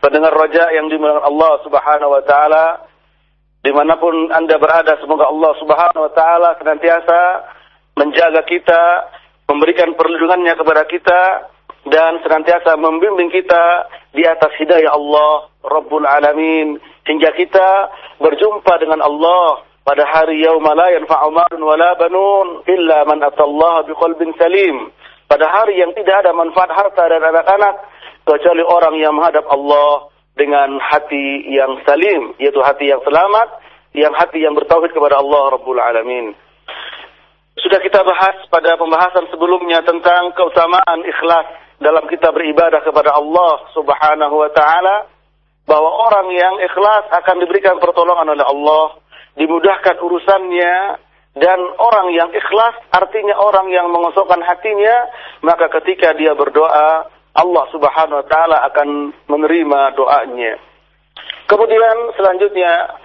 pendengar roja yang dimuliakan Allah Subhanahu wa taala, di mana pun Anda berada, semoga Allah Subhanahu wa taala senantiasa menjaga kita, memberikan perlindungannya kepada kita dan senantiasa membimbing kita di atas hidayah Allah Rabbul Alamin hingga kita berjumpa dengan Allah pada hari yauma la yanfa'u malun wala banun illa man atallaha biqalbin salim. Pada hari yang tidak ada manfaat harta dan anak-anak kecuali orang yang menghadap Allah dengan hati yang salim, yaitu hati yang selamat, yang hati yang bertauhid kepada Allah Rabbul Alamin. Sudah kita bahas pada pembahasan sebelumnya tentang keutamaan ikhlas dalam kita beribadah kepada Allah Subhanahu wa taala bahwa orang yang ikhlas akan diberikan pertolongan oleh Allah, dimudahkan urusannya dan orang yang ikhlas artinya orang yang mengosokkan hatinya, maka ketika dia berdoa Allah Subhanahu wa taala akan menerima doanya. Kemudian selanjutnya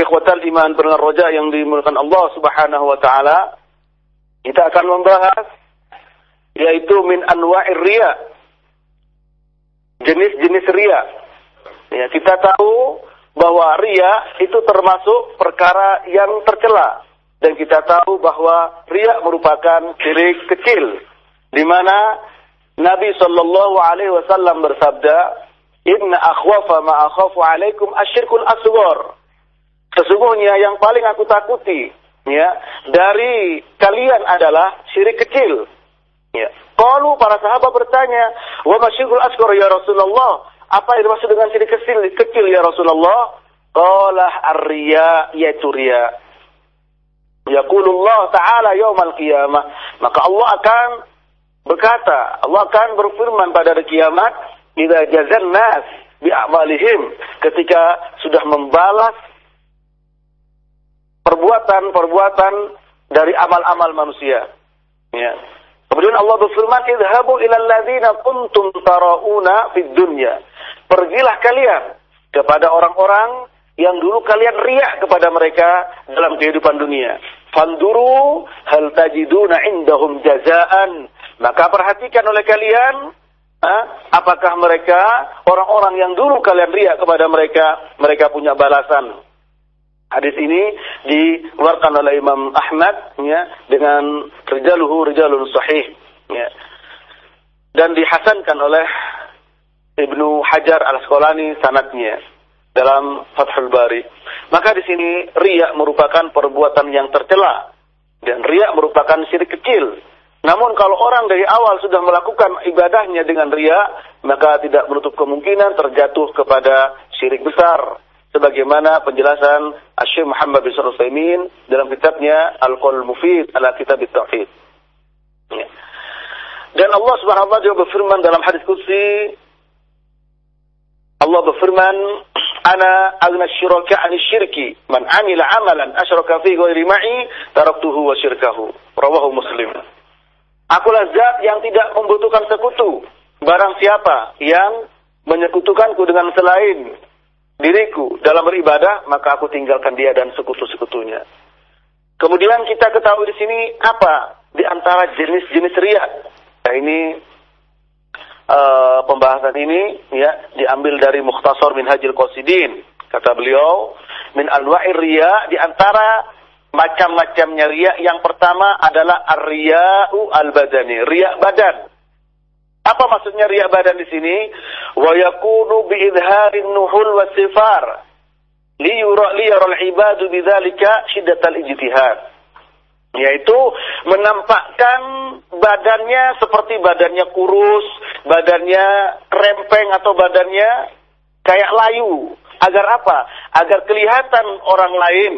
ikhwatal iman pendengar roja yang dimuliakan Allah Subhanahu wa taala kita akan membahas yaitu min anwa'ir riya. Jenis-jenis riya. Ya, kita tahu bahwa riya itu termasuk perkara yang tercela dan kita tahu bahwa riya merupakan syirik kecil di mana Nabi Shallallahu Alaihi Wasallam bersabda, Inna akhwafa ma akhafu alaikum asyirkul aswar. Sesungguhnya yang paling aku takuti ya dari kalian adalah syirik kecil. Ya. Kalau para sahabat bertanya, wa masyirkul asghar ya Rasulullah? Apa yang dimaksud dengan syirik kecil, kecil ya Rasulullah? Qala ar-riya yaitu riya. Yaqulullah ta'ala yaumal qiyamah. Maka Allah akan berkata, Allah akan berfirman pada hari kiamat, "Idza jazan nas bi a'malihim," ketika sudah membalas perbuatan-perbuatan dari amal-amal manusia. Ya. Kemudian Allah berfirman, "Idhabu ila alladziina kuntum tarauna fid dunya." Pergilah kalian kepada orang-orang yang dulu kalian riak kepada mereka dalam kehidupan dunia. Fanduru hal tajiduna indahum jazaan maka perhatikan oleh kalian, apakah mereka orang-orang yang dulu kalian riak kepada mereka, mereka punya balasan. Hadis ini dikeluarkan oleh Imam Ahmad ya, dengan rijaluhu rijalun sahih. Ya. Dan dihasankan oleh Ibnu Hajar al-Asqalani sanatnya dalam Fathul Bari. Maka di sini riak merupakan perbuatan yang tercela dan riak merupakan syirik kecil namun kalau orang dari awal sudah melakukan ibadahnya dengan ria, maka tidak menutup kemungkinan terjatuh kepada syirik besar. Sebagaimana penjelasan Asyik Muhammad bin Sulaiman dalam kitabnya Al-Qawl Mufid ala Kitab Tauhid. Ya. Dan Allah Subhanahu wa taala juga berfirman dalam hadis qudsi Allah berfirman ana agna syuraka an syirki man amila amalan asyraka fi ghairi ma'i taraktuhu wa syirkahu rawahu muslim Akulah zat yang tidak membutuhkan sekutu. Barang siapa yang menyekutukanku dengan selain diriku dalam beribadah, maka aku tinggalkan dia dan sekutu-sekutunya. Kemudian kita ketahui di sini apa di antara jenis-jenis ria. Nah, ini uh, pembahasan ini ya diambil dari Mukhtasar Minhajil Qasidin. Kata beliau, min anwa'ir riya di antara macam-macamnya riya yang pertama adalah ar-riya'u al-badani, riya badan. Apa maksudnya riya badan di sini? Wa yakunu nuhul wa sifar. Ibadu bidzalika syiddatal ijtihad yaitu menampakkan badannya seperti badannya kurus, badannya rempeng atau badannya kayak layu. Agar apa? Agar kelihatan orang lain,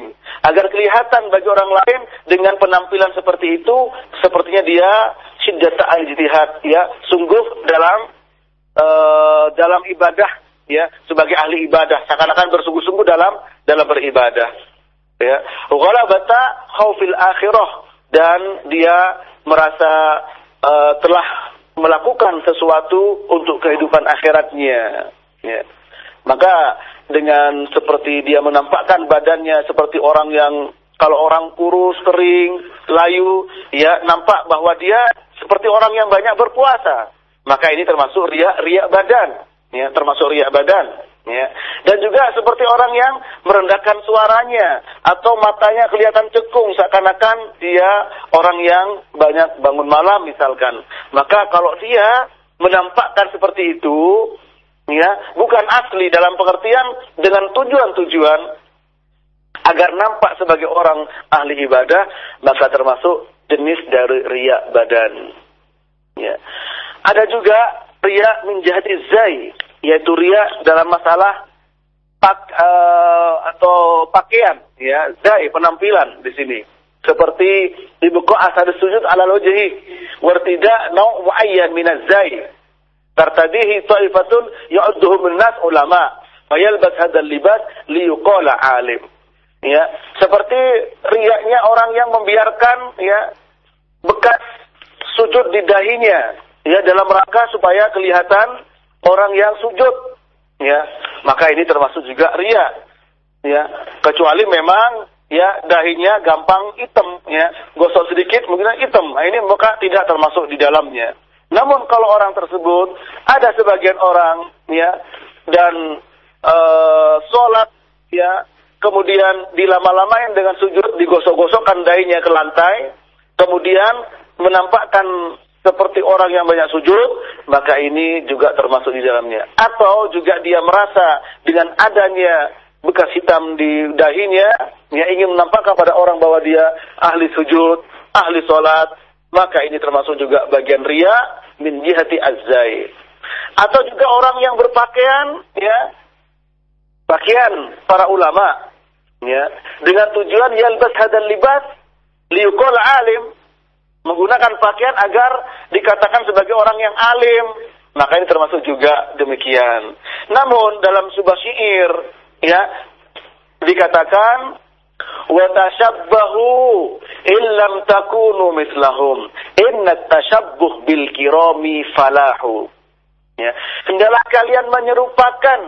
agar kelihatan bagi orang lain dengan penampilan seperti itu, sepertinya dia syiddata al-jihad, ya, sungguh dalam uh, dalam ibadah, ya, sebagai ahli ibadah, seakan-akan bersungguh-sungguh dalam dalam beribadah ya. Ghalabata khaufil akhirah. Dan dia merasa uh, telah melakukan sesuatu untuk kehidupan akhiratnya ya. Maka dengan seperti dia menampakkan badannya seperti orang yang kalau orang kurus kering layu ya nampak bahwa dia seperti orang yang banyak berpuasa maka ini termasuk riak riak badan ya termasuk riak badan ya. Dan juga seperti orang yang merendahkan suaranya atau matanya kelihatan cekung seakan-akan dia orang yang banyak bangun malam misalkan. Maka kalau dia menampakkan seperti itu, ya, bukan asli dalam pengertian dengan tujuan-tujuan. Agar nampak sebagai orang ahli ibadah, maka termasuk jenis dari riak badan. Ya. Ada juga riak menjadi zai, yaitu ria dalam masalah pak uh, atau pakaian. Ya zai penampilan di sini. Seperti dibuka asal sujud ala wajhi. Wartida nau muayyan min az-zai tartadihi ta'ifatun ya'udduhu min nas ulama. Fayalbas hadzal libas liyuqala alim. Ya seperti riaknya orang yang membiarkan ya bekas sujud di dahinya ya dalam rangka supaya kelihatan orang yang sujud ya. Maka ini termasuk juga ria ya. Kecuali memang ya dahinya gampang hitam ya. Gosok sedikit mungkin hitam. Nah, ini maka tidak termasuk di dalamnya namun kalau orang tersebut ada sebagian orang ya dan e, sholat ya kemudian dilama-lamain dengan sujud digosok-gosokkan dahinya ke lantai kemudian menampakkan seperti orang yang banyak sujud, maka ini juga termasuk di dalamnya. Atau juga dia merasa dengan adanya bekas hitam di dahinya, dia ingin menampakkan pada orang bahwa dia ahli sujud, ahli sholat, maka ini termasuk juga bagian ria min jihati azzai. Atau juga orang yang berpakaian, ya, pakaian para ulama, ya, dengan tujuan yalbas hadal libas liukol alim, menggunakan pakaian agar dikatakan sebagai orang yang alim. Maka ini termasuk juga demikian. Namun dalam sebuah syair ya dikatakan tashabbahu illam takunu mislahum inna tashabbuh bil kirami falahu. Ya, hendaklah kalian menyerupakan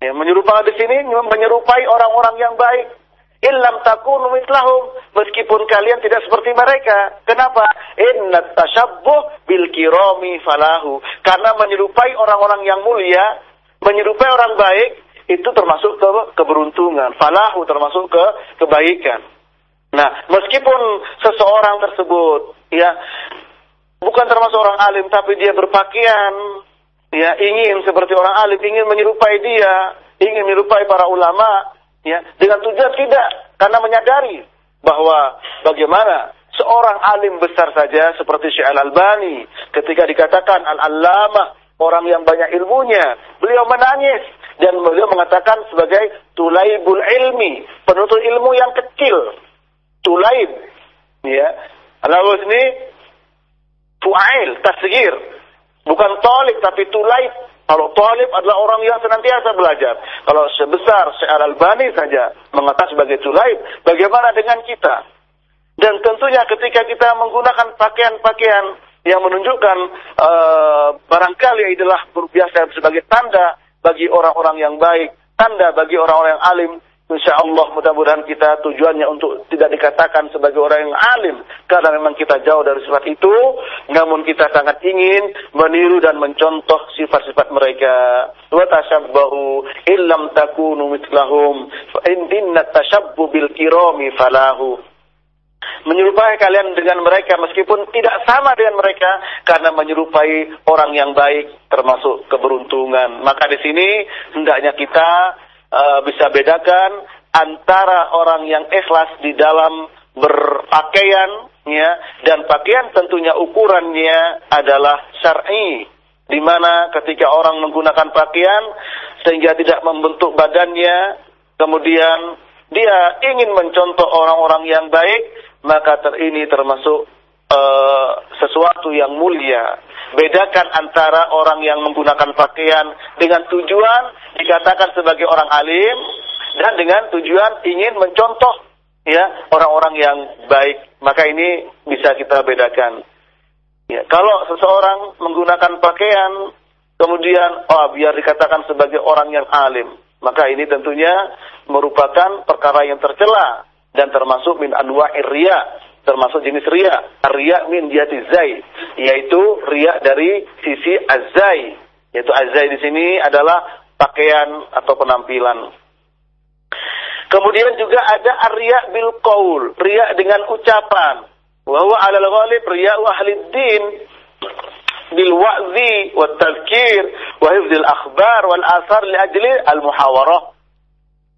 ya, menyerupakan di sini menyerupai orang-orang yang baik illam takunu mislahum meskipun kalian tidak seperti mereka. Kenapa? Inna tashabbuh bil kirami falahu. Karena menyerupai orang-orang yang mulia, menyerupai orang baik itu termasuk ke keberuntungan. Falahu termasuk ke kebaikan. Nah, meskipun seseorang tersebut ya bukan termasuk orang alim tapi dia berpakaian ya ingin seperti orang alim, ingin menyerupai dia, ingin menyerupai para ulama, ya dengan tujuan tidak karena menyadari bahwa bagaimana seorang alim besar saja seperti Syekh Al-Albani ketika dikatakan Al-Allamah orang yang banyak ilmunya beliau menangis dan beliau mengatakan sebagai tulaibul ilmi penuntut ilmu yang kecil. Tulaib. Ya. Lalu ini fuail tasgir bukan tolik tapi tulaib. Kalau talib adalah orang yang senantiasa belajar. Kalau sebesar Syekh Al-Albani saja mengatakan sebagai tulaib, bagaimana dengan kita? Dan tentunya ketika kita menggunakan pakaian-pakaian yang menunjukkan uh, barangkali adalah biasa sebagai tanda bagi orang-orang yang baik, tanda bagi orang-orang yang alim, Insya Allah mudah-mudahan kita tujuannya untuk tidak dikatakan sebagai orang yang alim. Karena memang kita jauh dari sifat itu. Namun kita sangat ingin meniru dan mencontoh sifat-sifat mereka. Wa tashabbahu illam takunu mitlahum. Indinna tashabbu bil kirami falahu menyerupai kalian dengan mereka meskipun tidak sama dengan mereka karena menyerupai orang yang baik termasuk keberuntungan. Maka di sini hendaknya kita uh, bisa bedakan antara orang yang ikhlas di dalam berpakaian ya dan pakaian tentunya ukurannya adalah syar'i di mana ketika orang menggunakan pakaian sehingga tidak membentuk badannya kemudian dia ingin mencontoh orang-orang yang baik maka ter ini termasuk uh, sesuatu yang mulia. Bedakan antara orang yang menggunakan pakaian dengan tujuan dikatakan sebagai orang alim dan dengan tujuan ingin mencontoh ya orang-orang yang baik. Maka ini bisa kita bedakan. Ya kalau seseorang menggunakan pakaian kemudian oh biar dikatakan sebagai orang yang alim maka ini tentunya merupakan perkara yang tercela dan termasuk min anwa'ir riya termasuk jenis ria. Ria min jati zai, yaitu ria dari sisi azai. Yaitu azai di sini adalah pakaian atau penampilan. Kemudian juga ada arya bil qaul, ria dengan ucapan. Wa huwa 'alal ghalib riya ahli din bil wa'zi wat tadhkir wa hifdzil akhbar wal athar li ajli al muhawarah.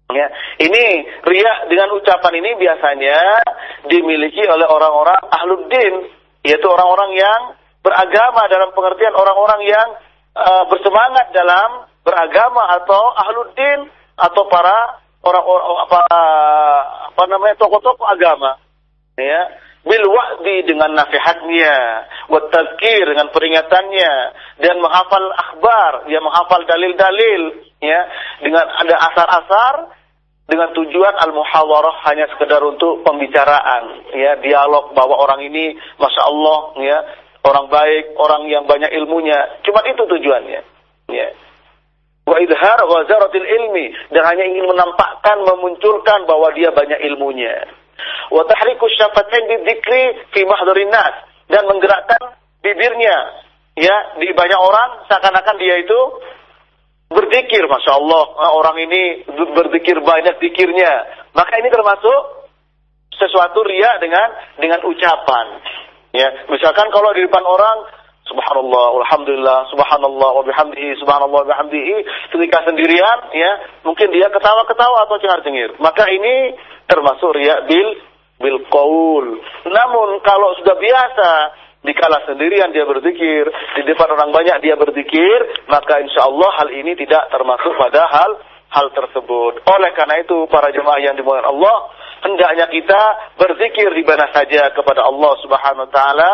Ya, ini ria dengan ucapan ini biasanya dimiliki oleh orang-orang ahluddin, yaitu orang-orang yang beragama dalam pengertian orang-orang yang uh, bersemangat dalam beragama atau ahluddin atau para orang-orang apa apa namanya tokoh-tokoh agama. Ya, bil wa'di dengan nasihatnya, wa dengan peringatannya dan menghafal akhbar, dia menghafal dalil-dalil ya dengan ada asar-asar dengan tujuan al-muhawarah hanya sekedar untuk pembicaraan, ya dialog bahwa orang ini, masya Allah, ya orang baik, orang yang banyak ilmunya. Cuma itu tujuannya. Ya. Wa idhar wazaratil ilmi dan hanya ingin menampakkan, memunculkan bahwa dia banyak ilmunya. Wa tahriku syafatain bidzikri fi mahdurin dan menggerakkan bibirnya ya di banyak orang seakan-akan dia itu berzikir, masya Allah ah, orang ini berzikir banyak zikirnya. Maka ini termasuk sesuatu ria dengan dengan ucapan. Ya, misalkan kalau di depan orang Subhanallah, Alhamdulillah, Subhanallah, wa bihamdihi, Subhanallah, wa bihamdihi, ketika sendirian, ya, mungkin dia ketawa-ketawa atau cengar-cengir. Maka ini termasuk ria bil bil qaul. Namun kalau sudah biasa dikala sendirian dia berzikir, di depan orang banyak dia berzikir, maka insya Allah hal ini tidak termasuk pada hal hal tersebut. Oleh karena itu para jemaah yang dimuliakan Allah, hendaknya kita berzikir di mana saja kepada Allah Subhanahu wa taala.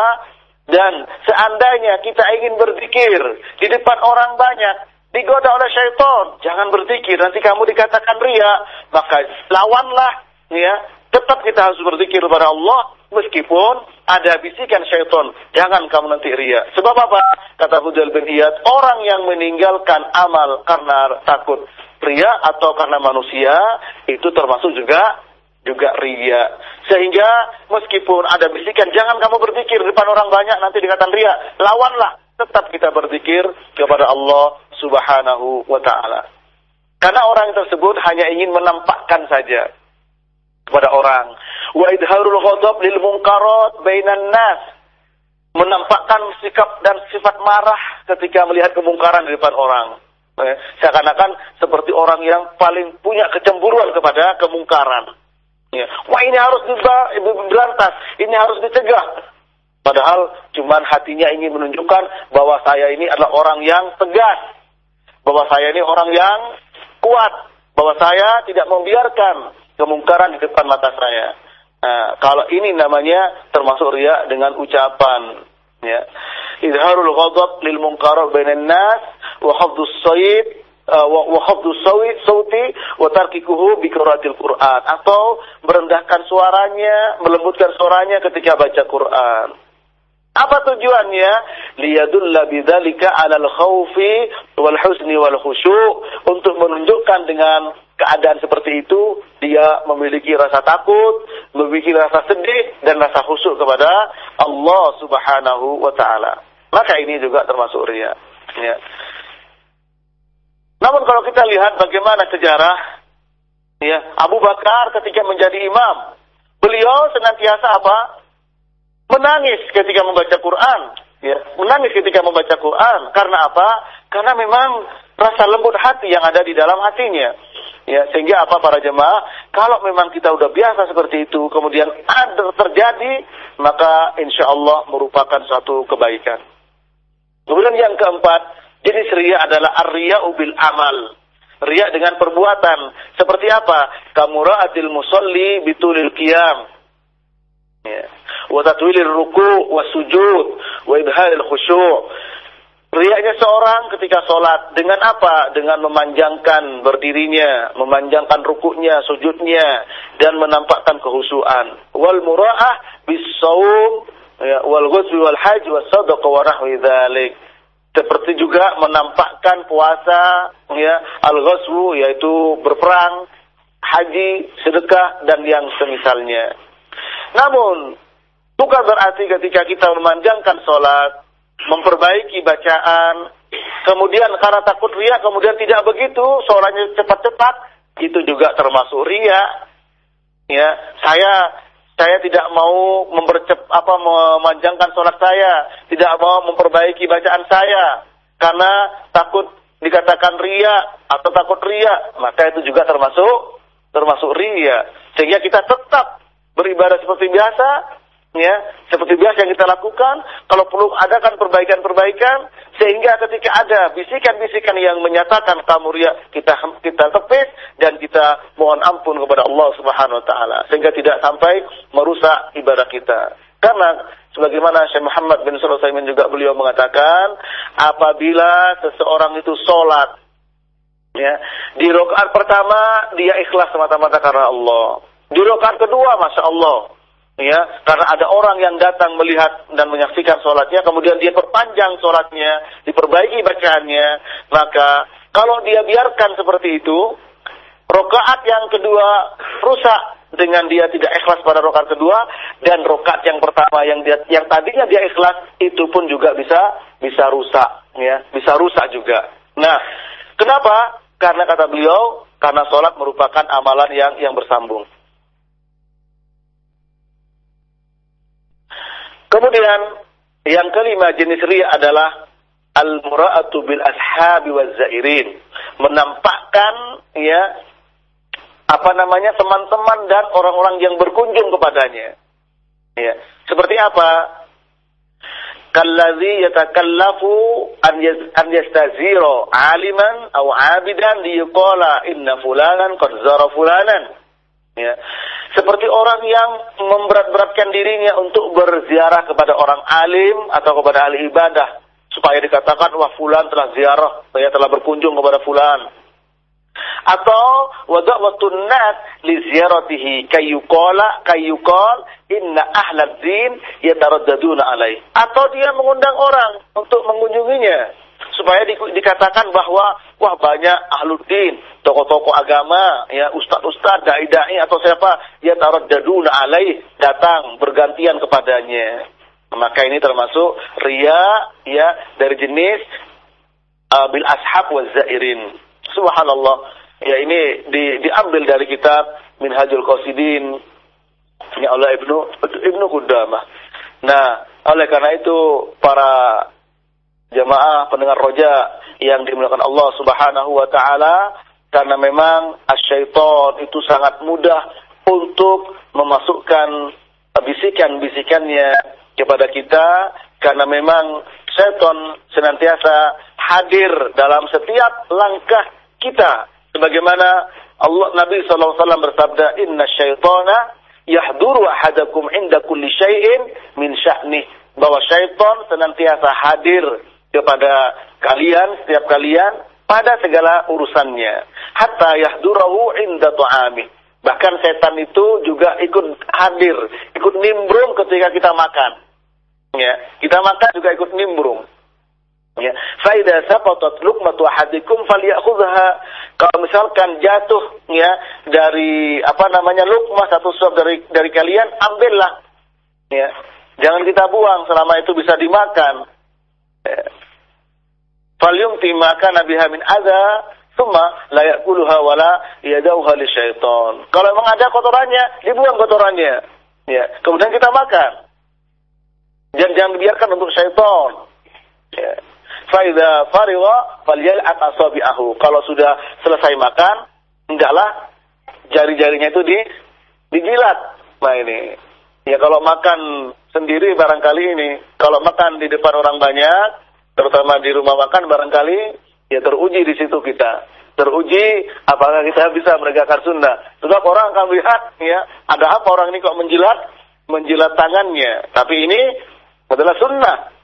Dan seandainya kita ingin berzikir di depan orang banyak, digoda oleh syaitan, jangan berzikir, nanti kamu dikatakan ria, maka lawanlah ya, tetap kita harus berzikir kepada Allah meskipun ada bisikan syaitan, jangan kamu nanti ria. Sebab apa? Kata Hudal bin Iyad, orang yang meninggalkan amal karena takut ria atau karena manusia, itu termasuk juga juga ria. Sehingga meskipun ada bisikan, jangan kamu berzikir di depan orang banyak nanti dikatakan ria. Lawanlah, tetap kita berzikir kepada Allah Subhanahu wa taala. Karena orang tersebut hanya ingin menampakkan saja kepada orang. Wa idharul ghadab lil munkarat bainan nas. Menampakkan sikap dan sifat marah ketika melihat kemungkaran di depan orang. Eh, seakan-akan seperti orang yang paling punya kecemburuan kepada kemungkaran. Ya. Wah ini harus diberantas, ini harus dicegah. Padahal cuman hatinya ingin menunjukkan bahwa saya ini adalah orang yang tegas. Bahwa saya ini orang yang kuat. Bahwa saya tidak membiarkan kemungkaran di depan mata saya. Nah, kalau ini namanya termasuk ria dengan ucapan ya. Izharul ghadab lil munkar bainan nas wa hafdhus sayyid uh, wa hafdhus sauti wa tarkikuhu bi Qur'an atau merendahkan suaranya, melembutkan suaranya ketika baca Quran. Apa tujuannya? Liyadulla bidzalika 'alal khaufi wal husni wal khusyu' untuk menunjukkan dengan keadaan seperti itu dia memiliki rasa takut, memiliki rasa sedih dan rasa khusyuk kepada Allah Subhanahu wa taala. Maka ini juga termasuk riya. Ya. Namun kalau kita lihat bagaimana sejarah ya Abu Bakar ketika menjadi imam, beliau senantiasa apa? Menangis ketika membaca Quran, ya, menangis ketika membaca Quran. Karena apa? Karena memang rasa lembut hati yang ada di dalam hatinya. Ya, sehingga apa para jemaah, kalau memang kita udah biasa seperti itu, kemudian ada terjadi, maka insya Allah merupakan suatu kebaikan. Kemudian yang keempat, jenis ria adalah ar-riya'u bil amal. Ria dengan perbuatan. Seperti apa? Kamura'atil musalli bitulil qiyam. Ya wa tatwilir ruku wa sujud wa idhalil khusyuk. Riaknya seorang ketika sholat dengan apa? Dengan memanjangkan berdirinya, memanjangkan rukuknya, sujudnya, dan menampakkan kehusuan. Wal mura'ah bisawum, ya, wal ghusbi wal hajj wa sadaqa wa rahwi dhalik. Seperti juga menampakkan puasa, ya, al-ghusbu, yaitu berperang, haji, sedekah, dan yang semisalnya. Namun, Bukan berarti ketika kita memanjangkan sholat, memperbaiki bacaan, kemudian karena takut ria, kemudian tidak begitu, sholatnya cepat-cepat, itu juga termasuk ria. Ya, saya saya tidak mau mempercep apa memanjangkan sholat saya, tidak mau memperbaiki bacaan saya, karena takut dikatakan ria atau takut ria, maka itu juga termasuk termasuk ria. Sehingga kita tetap beribadah seperti biasa, ya seperti biasa yang kita lakukan. Kalau perlu adakan perbaikan-perbaikan sehingga ketika ada bisikan-bisikan yang menyatakan kamu ria kita kita tepis dan kita mohon ampun kepada Allah Subhanahu wa taala sehingga tidak sampai merusak ibadah kita. Karena sebagaimana Syekh Muhammad bin Sulaiman juga beliau mengatakan apabila seseorang itu sholat ya di rakaat pertama dia ikhlas semata-mata karena Allah di rakaat kedua masya Allah. Ya karena ada orang yang datang melihat dan menyaksikan sholatnya kemudian dia perpanjang sholatnya diperbaiki bacaannya maka kalau dia biarkan seperti itu rokaat yang kedua rusak dengan dia tidak ikhlas pada rokaat kedua dan rokaat yang pertama yang dia yang tadinya dia ikhlas itu pun juga bisa bisa rusak ya bisa rusak juga. Nah kenapa? Karena kata beliau karena sholat merupakan amalan yang yang bersambung Kemudian yang kelima jenis ria adalah al-mura'atu bil ashabi waz zairin. Menampakkan ya apa namanya teman-teman dan orang-orang yang berkunjung kepadanya. Ya, seperti apa? Kallazi yatakallafu an yastazira aliman aw abidan liyqala inna fulanan qad zara fulanan. Ya. Seperti orang yang memberat-beratkan dirinya untuk berziarah kepada orang alim atau kepada ahli ibadah supaya dikatakan wah fulan telah ziarah, saya telah berkunjung kepada fulan. Atau wada'watun nas li ziyaratihi kayyuqala kayyuqal inna ahlad din yataraddaduna alaih. Atau dia mengundang orang untuk mengunjunginya supaya di, dikatakan bahwa wah banyak ahluddin, tokoh-tokoh agama, ya ustad-ustad, dai-dai atau siapa ya taruh daduna alaih datang bergantian kepadanya. Maka ini termasuk ria ya dari jenis uh, bil ashab wa zairin. Subhanallah. Ya ini di, diambil dari kitab Minhajul Qasidin ya Allah Ibnu Ibnu Qudamah. Nah, oleh karena itu para jamaah pendengar roja yang dimuliakan Allah Subhanahu wa taala karena memang asyaiton itu sangat mudah untuk memasukkan bisikan-bisikannya kepada kita karena memang setan senantiasa hadir dalam setiap langkah kita. Sebagaimana Allah Nabi SAW bersabda inna syaitana yahduru ahadakum inda kulli syai'in min sya'nih. Bahwa syaitan senantiasa hadir kepada kalian, setiap kalian pada segala urusannya. Hatta yahdurahu inda tu'ami. Bahkan setan itu juga ikut hadir, ikut nimbrung ketika kita makan. Ya, kita makan juga ikut nimbrung. Ya, faida sapatat luqmatu ahadikum falyakhudha. Kalau misalkan jatuh ya dari apa namanya lukmah satu suap dari dari kalian, ambillah. Ya. Jangan kita buang selama itu bisa dimakan. Ya. Falyumti maka Nabi Hamin ada Suma layak kuluha wala yadauha li syaiton. Kalau memang ada kotorannya, dibuang kotorannya. Ya. Kemudian kita makan. Jangan, jangan dibiarkan untuk syaiton. Ya. Faida fariwa falyal'at asabi'ahu. Kalau sudah selesai makan, hendaklah jari-jarinya itu di dijilat. Nah ini. Ya kalau makan sendiri barangkali ini, kalau makan di depan orang banyak, terutama di rumah makan barangkali ya teruji di situ kita. Teruji apakah kita bisa menegakkan sunnah. Sebab orang akan melihat ya, ada apa orang ini kok menjilat menjilat tangannya. Tapi ini adalah sunnah.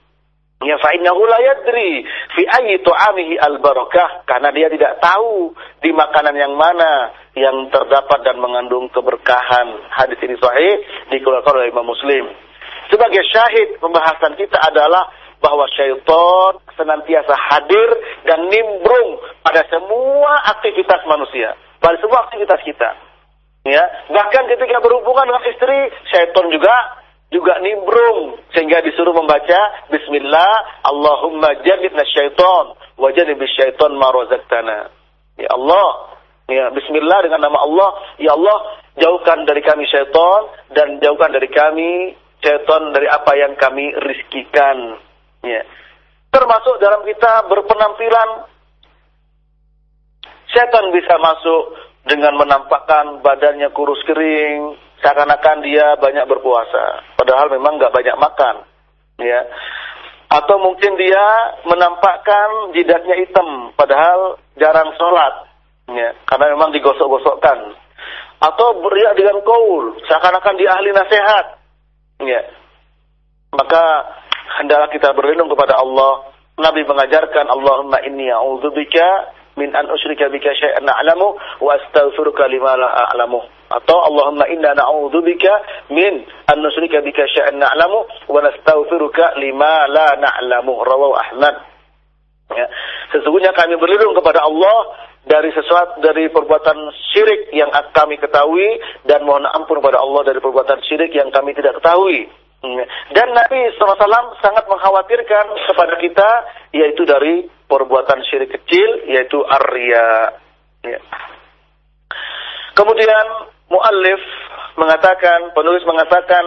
Ya fa innahu la yadri fi ayyi tu'amihi al barakah karena dia tidak tahu di makanan yang mana yang terdapat dan mengandung keberkahan. Hadis ini sahih dikeluarkan oleh Imam Muslim. Sebagai syahid pembahasan kita adalah bahwa syaitan senantiasa hadir dan nimbrung pada semua aktivitas manusia, pada semua aktivitas kita. Ya, bahkan ketika berhubungan dengan istri, syaitan juga juga nimbrung sehingga disuruh membaca bismillah Allahumma jannibna syaiton wa jannibis syaiton ma razaqtana. Ya Allah, ya bismillah dengan nama Allah, ya Allah jauhkan dari kami syaiton dan jauhkan dari kami syaiton dari apa yang kami rizkikan. Ya. Termasuk dalam kita berpenampilan syaitan bisa masuk dengan menampakkan badannya kurus kering, seakan-akan dia banyak berpuasa, padahal memang nggak banyak makan, ya. Atau mungkin dia menampakkan jidatnya hitam, padahal jarang sholat, ya, karena memang digosok-gosokkan. Atau beriak dengan kaul, seakan-akan dia ahli nasihat, ya. Maka hendaklah kita berlindung kepada Allah. Nabi mengajarkan Allahumma inni a'udzubika min an usyrika bika syai'an a'lamu wa astaghfiruka lima la a'lamu atau Allahumma inna na'udzubika min an nusyrika bika syai'an na'lamu wa nastaghfiruka lima la na'lamu rawahu Ahmad ya. sesungguhnya kami berlindung kepada Allah dari sesuatu dari perbuatan syirik yang kami ketahui dan mohon ampun kepada Allah dari perbuatan syirik yang kami tidak ketahui. Dan Nabi SAW sangat mengkhawatirkan kepada kita yaitu dari perbuatan syirik kecil yaitu arya. Ya. Kemudian muallif mengatakan, penulis mengatakan,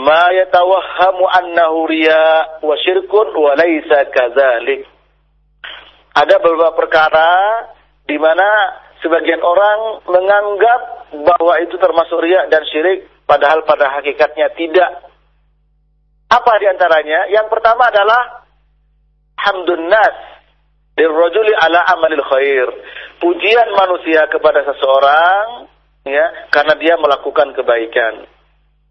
ma yatawahhamu annahu riya wa syirkun wa laisa kadzalik. Ada beberapa perkara di mana sebagian orang menganggap bahwa itu termasuk riya dan syirik padahal pada hakikatnya tidak. Apa di antaranya? Yang pertama adalah hamdun nas ala amalil khair. Pujian manusia kepada seseorang ya karena dia melakukan kebaikan.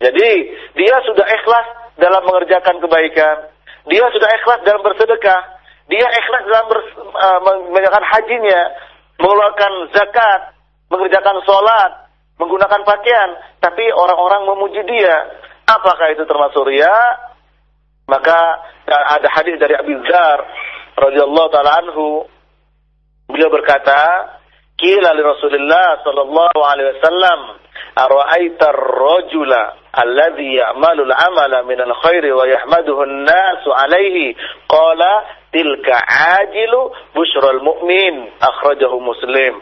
Jadi dia sudah ikhlas dalam mengerjakan kebaikan, dia sudah ikhlas dalam bersedekah, dia ikhlas dalam ber, uh, mengerjakan hajinya, mengeluarkan zakat, mengerjakan sholat, menggunakan pakaian, tapi orang-orang memuji dia. Apakah itu termasuk ria? Maka ada hadis dari Abi Dzar radhiyallahu taala anhu beliau berkata Qila li Rasulillah sallallahu alaihi wasallam, "Ara'aita ar-rajula alladhi ya'malu al-amala min al-khairi wa yahmaduhu an-nasu alaihi?" Qala, "Tilka ajilu busyral mu'min." Akhrajahu Muslim.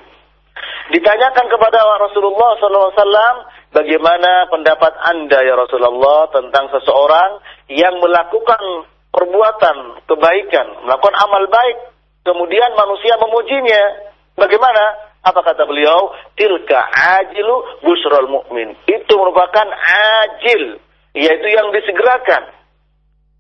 Ditanyakan kepada Rasulullah SAW, bagaimana pendapat anda ya Rasulullah tentang seseorang yang melakukan perbuatan kebaikan, melakukan amal baik, kemudian manusia memujinya. Bagaimana? Apa kata beliau? Tilka ajilu busrul mukmin. Itu merupakan ajil, yaitu yang disegerakan.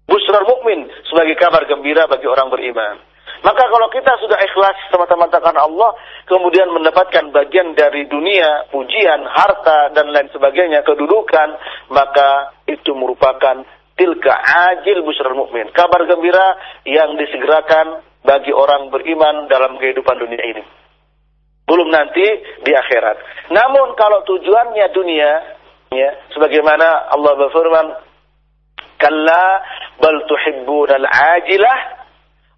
Busrul mukmin sebagai kabar gembira bagi orang beriman. Maka kalau kita sudah ikhlas semata-mata karena Allah, kemudian mendapatkan bagian dari dunia, pujian, harta, dan lain sebagainya, kedudukan, maka itu merupakan tilka ajil busrul mukmin. Kabar gembira yang disegerakan bagi orang beriman dalam kehidupan dunia ini belum nanti di akhirat. Namun kalau tujuannya dunia, ya, sebagaimana Allah berfirman, "Kalla bal tuhibbuna al-ajilah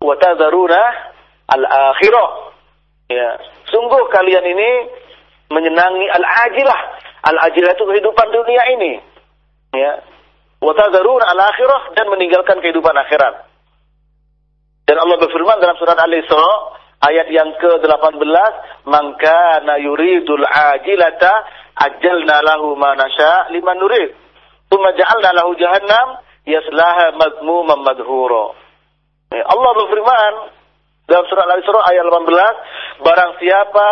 wa tadharuna al-akhirah. Ya, sungguh kalian ini menyenangi al-ajilah. Al-ajilah itu kehidupan dunia ini. Ya. Wa tadharuna al-akhirah dan meninggalkan kehidupan akhirat. Dan Allah berfirman dalam surat Al-Isra ayat yang ke-18, "Man kana yuridul ajilata ajjalna lahu ma nasha liman nurid." Tsumma ja'alna lahu jahannam yaslaha madmuman madhura. Ya, Allah berfirman dalam surat Al-Isra ayat 18, barang siapa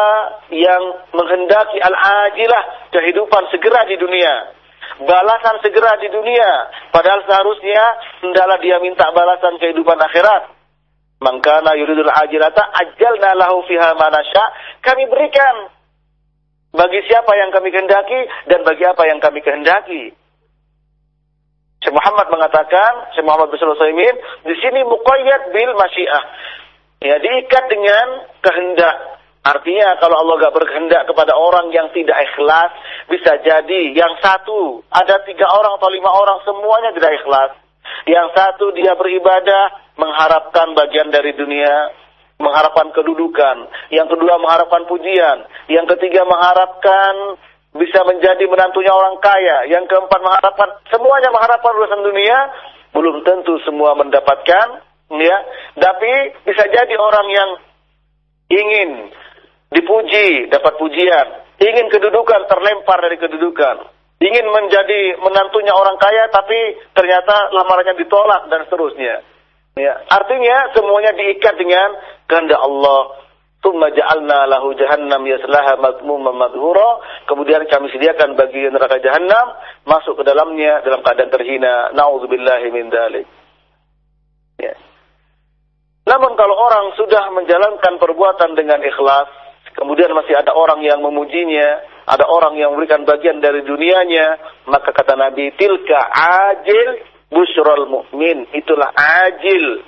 yang menghendaki al-ajilah kehidupan segera di dunia, balasan segera di dunia, padahal seharusnya hendaklah dia minta balasan kehidupan akhirat. Mangkana yuridul ajilata ajalna lahu fiha manasya. Kami berikan bagi siapa yang kami kehendaki dan bagi apa yang kami kehendaki. Syekh Muhammad mengatakan, Syekh Muhammad bin Sulaiman, di sini muqayyad bil masyiah. Ya, diikat dengan kehendak. Artinya kalau Allah gak berkehendak kepada orang yang tidak ikhlas, bisa jadi yang satu, ada tiga orang atau lima orang semuanya tidak ikhlas. Yang satu dia beribadah mengharapkan bagian dari dunia, mengharapkan kedudukan. Yang kedua mengharapkan pujian. Yang ketiga mengharapkan bisa menjadi menantunya orang kaya. Yang keempat mengharapkan semuanya mengharapkan urusan dunia, belum tentu semua mendapatkan, ya. Tapi bisa jadi orang yang ingin dipuji, dapat pujian, ingin kedudukan terlempar dari kedudukan, ingin menjadi menantunya orang kaya tapi ternyata lamarannya ditolak dan seterusnya. Ya, artinya semuanya diikat dengan kehendak Allah Tumma ja'alna lahu jahannam yaslaha madmuman madhura. Kemudian kami sediakan bagi neraka jahannam masuk ke dalamnya dalam keadaan terhina. Nauzubillahi min dzalik. Ya. Namun kalau orang sudah menjalankan perbuatan dengan ikhlas, kemudian masih ada orang yang memujinya, ada orang yang memberikan bagian dari dunianya, maka kata Nabi, tilka ajil busyrul mukmin. Itulah ajil,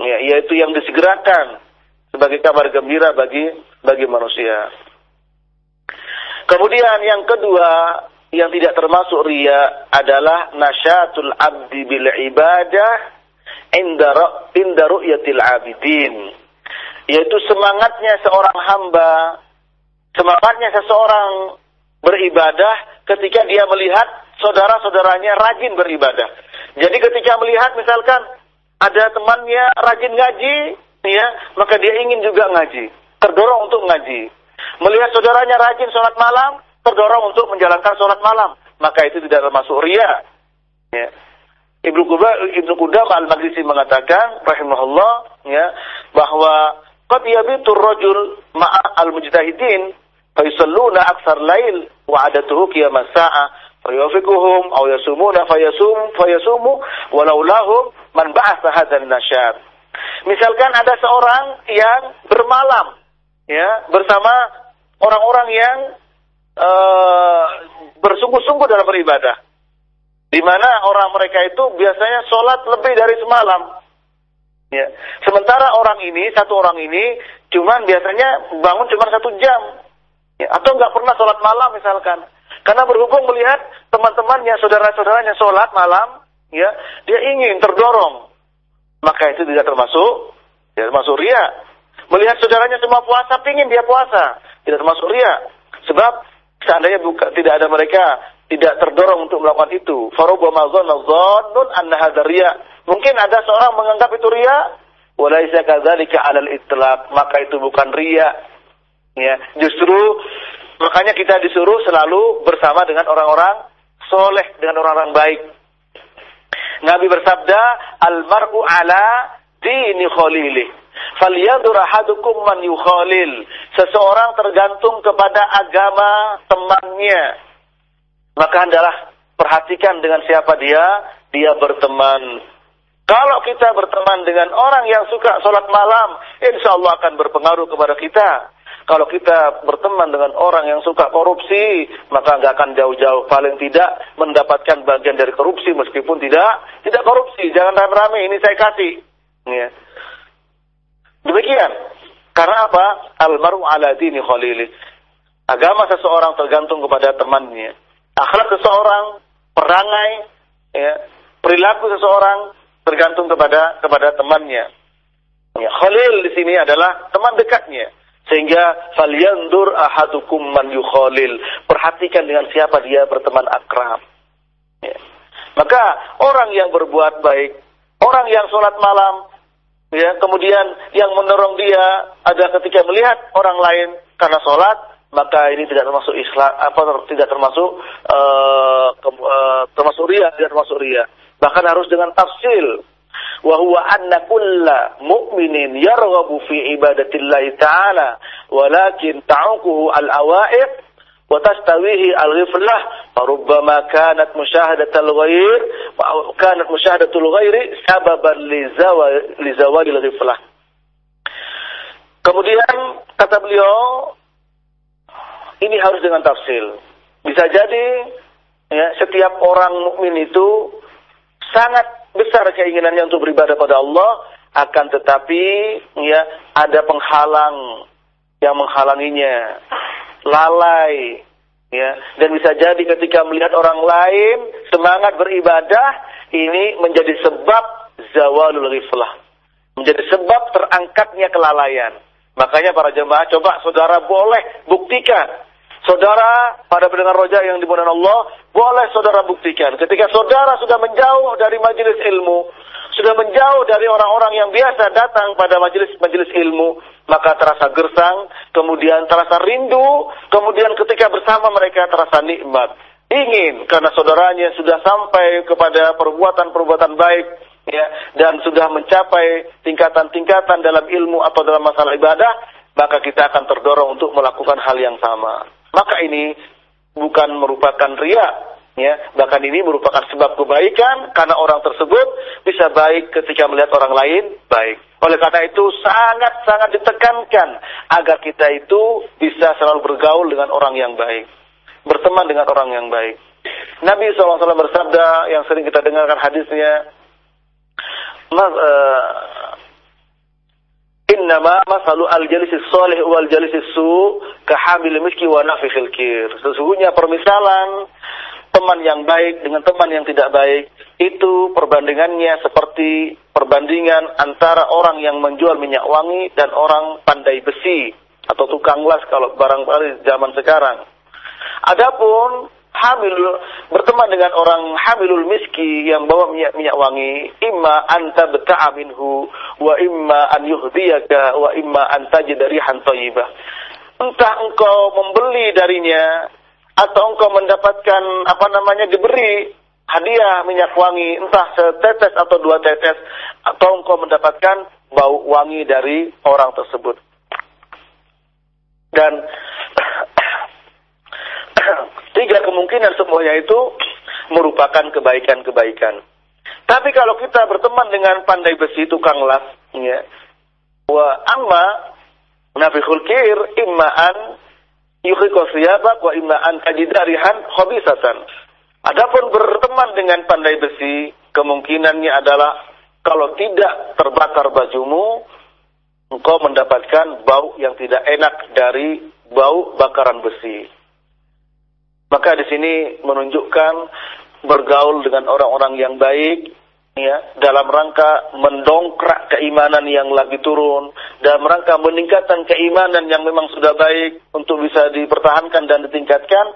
ya, yaitu yang disegerakan sebagai kabar gembira bagi bagi manusia. Kemudian yang kedua yang tidak termasuk ria adalah nasyatul abdi bil ibadah inda inda ru'yatil abidin yaitu semangatnya seorang hamba semangatnya seseorang beribadah ketika dia melihat saudara-saudaranya rajin beribadah. Jadi ketika melihat misalkan ada temannya rajin ngaji, ya, maka dia ingin juga ngaji, terdorong untuk ngaji. Melihat saudaranya rajin sholat malam, terdorong untuk menjalankan sholat malam, maka itu tidak termasuk ria. Ya. Ibnu Qudam Ibnu Qudam al-Majlisi mengatakan rahimahullah ya bahwa qad yabitu rajul ma'a al-mujtahidin fa yusalluna aktsar wa adatuhu qiyamas sa'a fayufiquhum aw yasumuna fayasum fayasumu walau lahum man ba'atha nasyar Misalkan ada seorang yang bermalam ya bersama orang-orang yang uh, bersungguh-sungguh dalam beribadah. Di mana orang mereka itu biasanya sholat lebih dari semalam. Ya. Sementara orang ini, satu orang ini, cuman biasanya bangun cuma satu jam. Ya. Atau nggak pernah sholat malam misalkan. Karena berhubung melihat teman-temannya, saudara-saudaranya sholat malam, ya, dia ingin terdorong maka itu tidak termasuk tidak termasuk ria. Melihat saudaranya semua puasa, pingin dia puasa, tidak termasuk ria. Sebab seandainya buka, tidak ada mereka tidak terdorong untuk melakukan itu. Mungkin ada seorang menganggap itu ria, walaisa 'alal itlaq, maka itu bukan ria. Ya, justru makanya kita disuruh selalu bersama dengan orang-orang soleh, dengan orang-orang baik. Nabi bersabda, "Al-mar'u ala dini khalilih." Falyadur ahadukum man yukhalil. Seseorang tergantung kepada agama temannya. Maka hendaklah perhatikan dengan siapa dia, dia berteman. Kalau kita berteman dengan orang yang suka sholat malam, insya Allah akan berpengaruh kepada kita. Kalau kita berteman dengan orang yang suka korupsi, maka nggak akan jauh-jauh. Paling tidak mendapatkan bagian dari korupsi meskipun tidak tidak korupsi. Jangan rame-rame ini saya kasih. Ya. Demikian. Karena apa? Almaru ala dini khalili. Agama seseorang tergantung kepada temannya. Akhlak seseorang, perangai, ya, perilaku seseorang tergantung kepada kepada temannya. Ya, Khalil di sini adalah teman dekatnya. Sehingga falyandur ahadukum man yukhalil. Perhatikan dengan siapa dia berteman akrab. Ya. Maka orang yang berbuat baik, orang yang sholat malam, ya kemudian yang mendorong dia ada ketika melihat orang lain karena sholat, maka ini tidak termasuk Islam, apa tidak termasuk uh, ke, uh, termasuk ria, tidak termasuk ria. Bahkan harus dengan tafsil wa huwa anna kulla mu'minin yarghabu fi ibadatillahi ta'ala walakin ta'uquhu al-awa'id wa tastawihi al-ghiflah farubbama kanat musyahadatul ghair kanat musyahadatul ghairi sababan li zawalil ghiflah Kemudian kata beliau ini harus dengan tafsil. Bisa jadi ya, setiap orang mukmin itu sangat besar keinginannya untuk beribadah pada Allah, akan tetapi ya ada penghalang yang menghalanginya, lalai, ya. Dan bisa jadi ketika melihat orang lain semangat beribadah ini menjadi sebab zawalul ghiflah, menjadi sebab terangkatnya kelalaian. Makanya para jemaah coba saudara boleh buktikan Saudara, pada pendengar roja yang dimuliakan Allah, boleh saudara buktikan. Ketika saudara sudah menjauh dari majelis ilmu, sudah menjauh dari orang-orang yang biasa datang pada majelis-majelis ilmu, maka terasa gersang, kemudian terasa rindu, kemudian ketika bersama mereka terasa nikmat. Ingin karena saudaranya sudah sampai kepada perbuatan-perbuatan baik, ya, dan sudah mencapai tingkatan-tingkatan dalam ilmu atau dalam masalah ibadah, maka kita akan terdorong untuk melakukan hal yang sama maka ini bukan merupakan ria ya. Bahkan ini merupakan sebab kebaikan karena orang tersebut bisa baik ketika melihat orang lain baik. Oleh karena itu sangat-sangat ditekankan agar kita itu bisa selalu bergaul dengan orang yang baik. Berteman dengan orang yang baik. Nabi SAW bersabda yang sering kita dengarkan hadisnya Innama masalu al-jalisis soleh wal jalisis su kahamil miski wa nafikhil kir. Sesungguhnya permisalan teman yang baik dengan teman yang tidak baik itu perbandingannya seperti perbandingan antara orang yang menjual minyak wangi dan orang pandai besi atau tukang las kalau barangkali zaman sekarang. Adapun hamil berteman dengan orang hamilul miski yang bawa minyak minyak wangi. Imma anta beta'a minhu wa imma an yuhdiyaka wa imma an tajida rihan thayyibah entah engkau membeli darinya atau engkau mendapatkan apa namanya diberi hadiah minyak wangi entah setetes atau dua tetes atau engkau mendapatkan bau wangi dari orang tersebut. Dan Tiga kemungkinan semuanya itu merupakan kebaikan-kebaikan. Tapi kalau kita berteman dengan pandai besi tukang las, ya, wa amma nafikhul kir imma'an yukhiko siyabak wa imma'an tajidarihan khobisatan. Adapun berteman dengan pandai besi, kemungkinannya adalah kalau tidak terbakar bajumu, engkau mendapatkan bau yang tidak enak dari bau bakaran besi. Maka di sini menunjukkan bergaul dengan orang-orang yang baik ya dalam rangka mendongkrak keimanan yang lagi turun dalam rangka meningkatkan keimanan yang memang sudah baik untuk bisa dipertahankan dan ditingkatkan.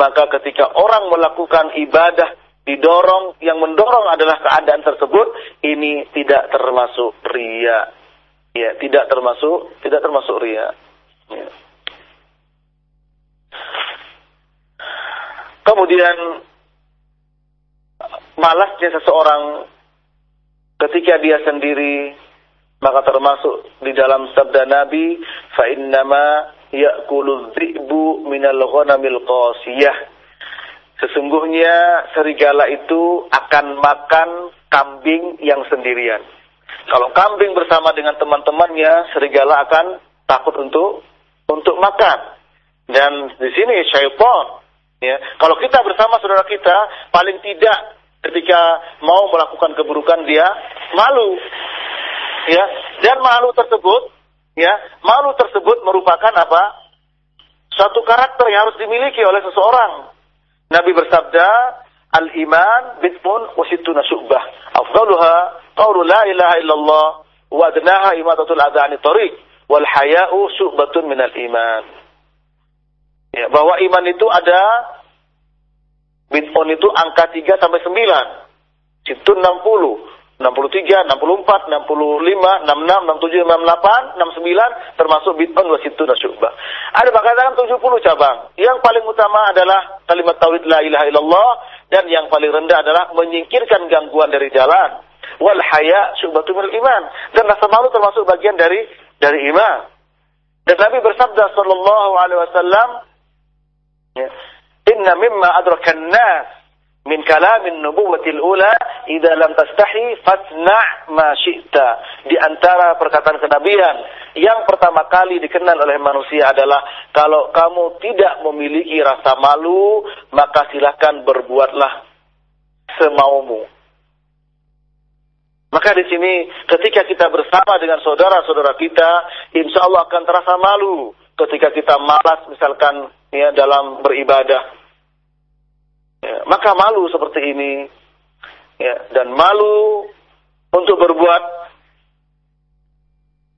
Maka ketika orang melakukan ibadah didorong yang mendorong adalah keadaan tersebut ini tidak termasuk ria ya tidak termasuk tidak termasuk ria ya. Kemudian malasnya seseorang ketika dia sendiri maka termasuk di dalam sabda Nabi fa innama ya'kulu dhi'bu minal ghanamil qasiyah. Sesungguhnya serigala itu akan makan kambing yang sendirian. Kalau kambing bersama dengan teman-temannya serigala akan takut untuk untuk makan. Dan di sini syaitan Ya, kalau kita bersama saudara kita, paling tidak ketika mau melakukan keburukan dia malu. Ya, dan malu tersebut, ya, malu tersebut merupakan apa? Suatu karakter yang harus dimiliki oleh seseorang. Nabi bersabda, al-iman bitmun wasituna syu'bah. Afdaluha qaulu la ilaha illallah wa adnaha imatatul adhani tariq wal haya'u syu'batun minal iman. Ya, bahwa iman itu ada Bitcoin itu angka 3 sampai 9. Itu 60. 63, 64, 65, 66, 67, 68, 69 termasuk Bitcoin wa situ syubah. Ada bahkan 70 cabang. Yang paling utama adalah kalimat tauhid la ilaha illallah dan yang paling rendah adalah menyingkirkan gangguan dari jalan. Wal haya syubatu minal iman. Dan rasa malu termasuk bagian dari dari iman. Dan Nabi bersabda sallallahu alaihi wasallam Inna mimma adrakan nas min kalamin nubuwatil ula idza lam tastahi fasna' ma syi'ta. Di antara perkataan kenabian yang pertama kali dikenal oleh manusia adalah kalau kamu tidak memiliki rasa malu maka silahkan berbuatlah semaumu. Maka di sini ketika kita bersama dengan saudara-saudara kita insya Allah akan terasa malu ketika kita malas misalkan ya dalam beribadah. Ya, maka malu seperti ini ya dan malu untuk berbuat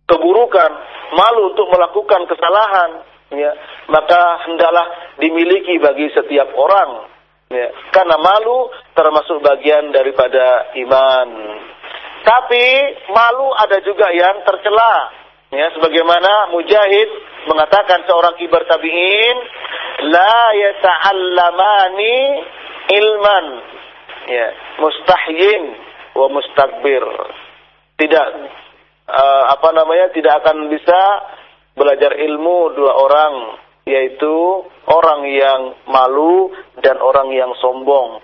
keburukan, malu untuk melakukan kesalahan, ya, maka hendaklah dimiliki bagi setiap orang. Ya, karena malu termasuk bagian daripada iman. Tapi malu ada juga yang tercela. Ya, sebagaimana Mujahid mengatakan seorang kibar tabi'in la yata'allamani ilman. Ya mustahyin wa mustakbir tidak uh, apa namanya tidak akan bisa belajar ilmu dua orang yaitu orang yang malu dan orang yang sombong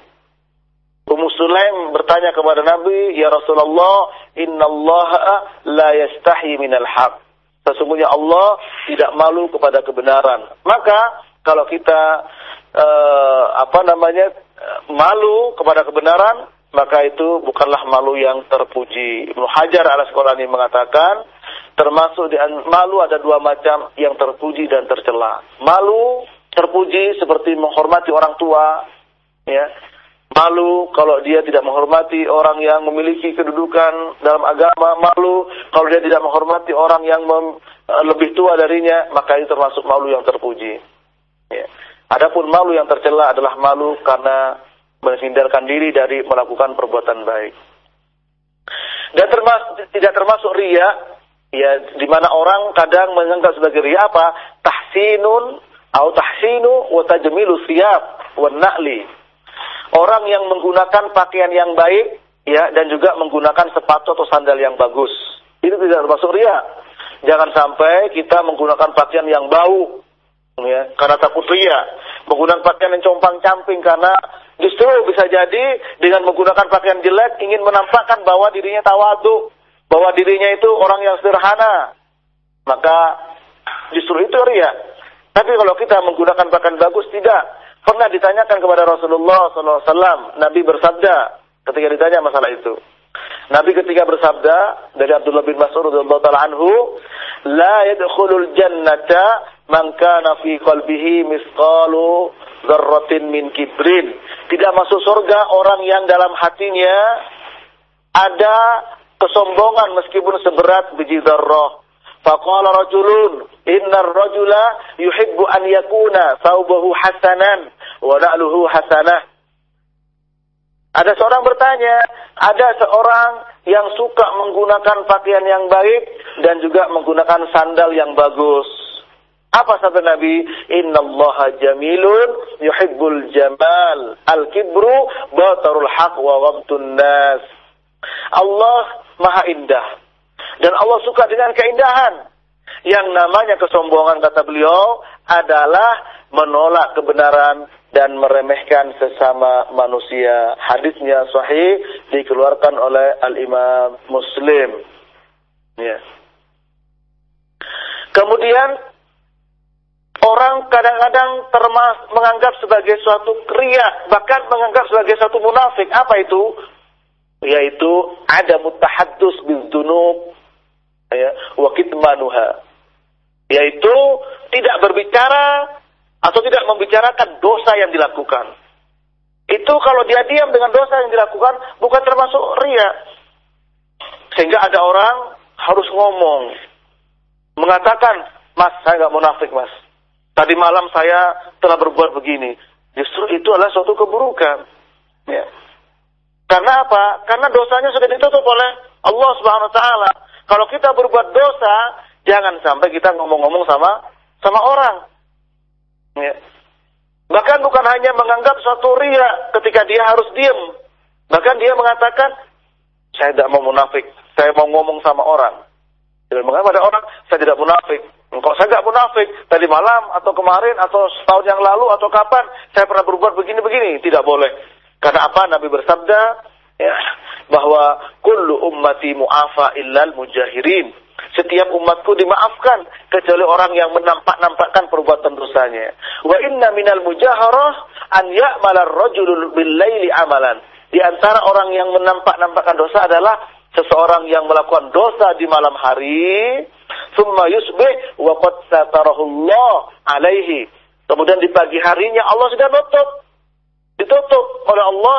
Ummu Sulaim bertanya kepada Nabi, "Ya Rasulullah, innallaha la yastahi minal haq." Sesungguhnya Allah tidak malu kepada kebenaran. Maka kalau kita uh, apa namanya malu kepada kebenaran, maka itu bukanlah malu yang terpuji. Ibnu Hajar al Asqalani mengatakan termasuk di malu ada dua macam yang terpuji dan tercela. Malu terpuji seperti menghormati orang tua, ya. Malu kalau dia tidak menghormati orang yang memiliki kedudukan dalam agama, malu kalau dia tidak menghormati orang yang mem, eh, lebih tua darinya, maka itu termasuk malu yang terpuji. Ya. Adapun malu yang tercela adalah malu karena menghindarkan diri dari melakukan perbuatan baik. Dan termasuk tidak termasuk ria, ya di mana orang kadang menganggap sebagai ria apa? Tahsinun atau tahsinu wa tajmilu siyab wa na'li Orang yang menggunakan pakaian yang baik, ya, dan juga menggunakan sepatu atau sandal yang bagus. Itu tidak termasuk ria. Jangan sampai kita menggunakan pakaian yang bau, ya, karena takut ria. Menggunakan pakaian yang compang-camping karena justru bisa jadi dengan menggunakan pakaian jelek ingin menampakkan bahwa dirinya tawadu, bahwa dirinya itu orang yang sederhana. Maka justru itu ria. Tapi kalau kita menggunakan pakaian bagus tidak, pernah ditanyakan kepada Rasulullah SAW. Nabi bersabda ketika ditanya masalah itu. Nabi ketika bersabda dari Abdullah bin Mas'ud radhiyallahu taala anhu, "La yadkhulul jannata man kana fi qalbihi misqalu dzarratin min kibrin." Tidak masuk surga orang yang dalam hatinya ada kesombongan meskipun seberat biji dzarrah. Rajulun, innar rajula yuhibbu an yakuna thawbahu hasanan wa na'luhu hasanah. Ada seorang bertanya, ada seorang yang suka menggunakan pakaian yang baik dan juga menggunakan sandal yang bagus. Apa sabda Nabi? Innallaha jamilun yuhibbul jamal. Al-kibru batarul haq wa nas. Allah maha indah. Dan Allah suka dengan keindahan. Yang namanya kesombongan kata beliau adalah menolak kebenaran dan meremehkan sesama manusia. Hadisnya sahih dikeluarkan oleh Al-Imam Muslim. Ya. Kemudian orang kadang-kadang termas menganggap sebagai suatu kriya, bahkan menganggap sebagai suatu munafik. Apa itu? Yaitu ada mutahaddus bil dunub ya, wa kitmanuha. Yaitu tidak berbicara atau tidak membicarakan dosa yang dilakukan. Itu kalau dia diam dengan dosa yang dilakukan bukan termasuk ria. Sehingga ada orang harus ngomong. Mengatakan, mas saya nggak munafik mas. Tadi malam saya telah berbuat begini. Justru itu adalah suatu keburukan. Ya. Karena apa? Karena dosanya sudah ditutup oleh Allah Subhanahu wa taala. Kalau kita berbuat dosa, jangan sampai kita ngomong-ngomong sama sama orang. Ya. Bahkan bukan hanya menganggap suatu ria ketika dia harus diam. Bahkan dia mengatakan, saya tidak mau munafik, saya mau ngomong sama orang. Dan mengapa ada orang, saya tidak munafik. Kok saya tidak munafik, tadi malam atau kemarin atau setahun yang lalu atau kapan, saya pernah berbuat begini-begini. Tidak boleh. Karena apa? Nabi bersabda, ya, bahwa kullu ummati mu'afa illal mujahirin setiap umatku dimaafkan kecuali orang yang menampak-nampakkan perbuatan dosanya. Wa inna minal mujaharah an ya'mala ar-rajulu bil laili amalan. Di antara orang yang menampak-nampakkan dosa adalah seseorang yang melakukan dosa di malam hari, summa yusbih wa qad Allah alaihi. Kemudian di pagi harinya Allah sudah tutup. Ditutup oleh Allah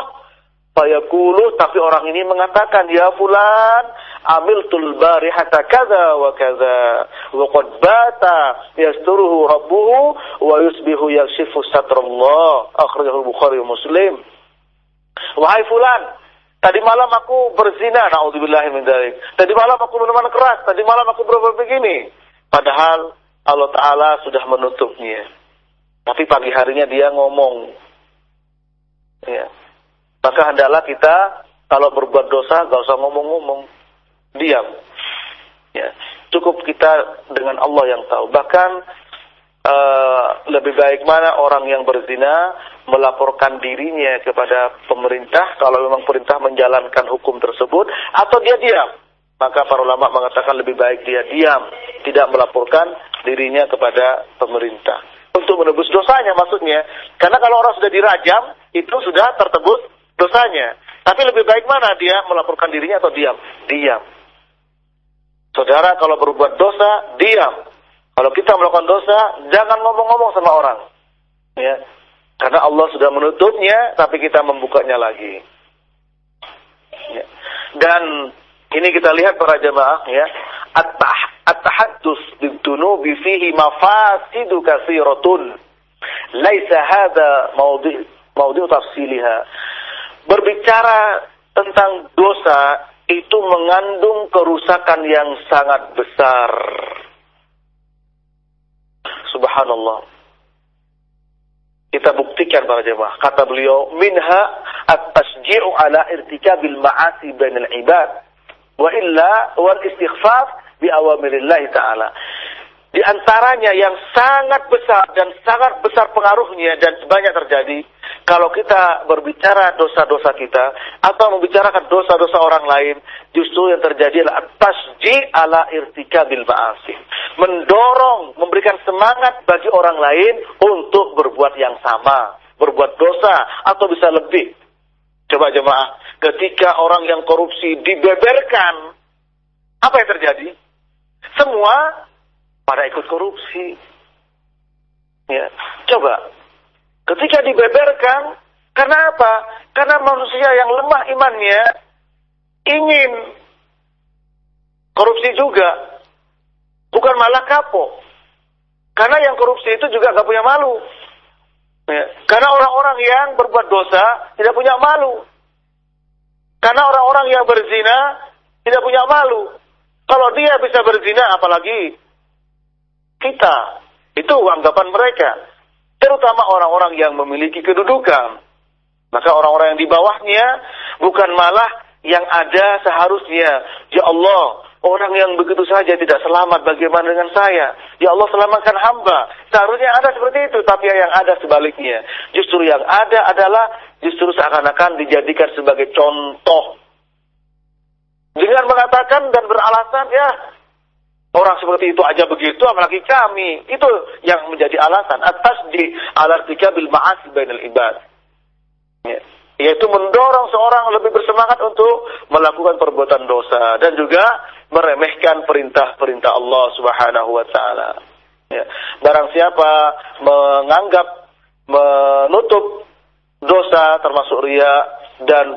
Fayaqulu tapi orang ini mengatakan ya fulan amiltul barihata kaza wa kaza. Wa qad bata yasturuhu rabbuhu wa yusbihu yakshifu satrallah akhrajahu Bukhari Muslim. Wahai fulan tadi malam aku berzina naudzubillah min dzalik. Tadi malam aku minuman keras tadi malam aku berbuat begini. Padahal Allah taala sudah menutupnya. Tapi pagi harinya dia ngomong. Ya maka hendaklah kita kalau berbuat dosa gak usah ngomong-ngomong, diam. Ya, cukup kita dengan Allah yang tahu. Bahkan uh, lebih baik mana orang yang berzina melaporkan dirinya kepada pemerintah kalau memang perintah menjalankan hukum tersebut atau dia diam. Maka para ulama mengatakan lebih baik dia diam, tidak melaporkan dirinya kepada pemerintah. Untuk menebus dosanya maksudnya. Karena kalau orang sudah dirajam, itu sudah tertebus dosanya. Tapi lebih baik mana dia melaporkan dirinya atau diam? Diam. Saudara kalau berbuat dosa, diam. Kalau kita melakukan dosa, jangan ngomong-ngomong sama orang. Ya. Karena Allah sudah menutupnya, tapi kita membukanya lagi. Ya. Dan ini kita lihat para jemaah ya. At-tahaddus bidunubi fihi mafasidu katsiratun. Laisa hadha maudhi' tafsiliha berbicara tentang dosa itu mengandung kerusakan yang sangat besar. Subhanallah. Kita buktikan para jemaah. Kata beliau, minha at-tasji'u ala irtikabil ma'asi bainal ibad. Wa illa wal istighfaf bi awamirillahi ta'ala. Di antaranya yang sangat besar dan sangat besar pengaruhnya dan banyak terjadi kalau kita berbicara dosa-dosa kita atau membicarakan dosa-dosa orang lain, justru yang terjadi adalah tasji ala irtika bil ma'asi. Mendorong, memberikan semangat bagi orang lain untuk berbuat yang sama, berbuat dosa atau bisa lebih. Coba jemaah, ketika orang yang korupsi dibeberkan, apa yang terjadi? Semua pada ikut korupsi. Ya, coba. Ketika dibeberkan, karena apa? Karena manusia yang lemah imannya ingin korupsi juga. Bukan malah kapok. Karena yang korupsi itu juga gak punya malu. Ya. Karena orang-orang yang berbuat dosa tidak punya malu. Karena orang-orang yang berzina tidak punya malu. Kalau dia bisa berzina, apalagi kita. Itu anggapan mereka. Terutama orang-orang yang memiliki kedudukan. Maka orang-orang yang di bawahnya bukan malah yang ada seharusnya. Ya Allah, orang yang begitu saja tidak selamat bagaimana dengan saya? Ya Allah selamatkan hamba. Seharusnya ada seperti itu, tapi yang ada sebaliknya. Justru yang ada adalah justru seakan-akan dijadikan sebagai contoh. Dengan mengatakan dan beralasan, ya Orang seperti itu aja begitu, apalagi kami. Itu yang menjadi alasan. Atas di alartika bil ma'asi bainal ibad. Ya. Yaitu mendorong seorang lebih bersemangat untuk melakukan perbuatan dosa. Dan juga meremehkan perintah-perintah Allah subhanahu wa ta'ala. Ya. Barang siapa menganggap menutup dosa termasuk ria dan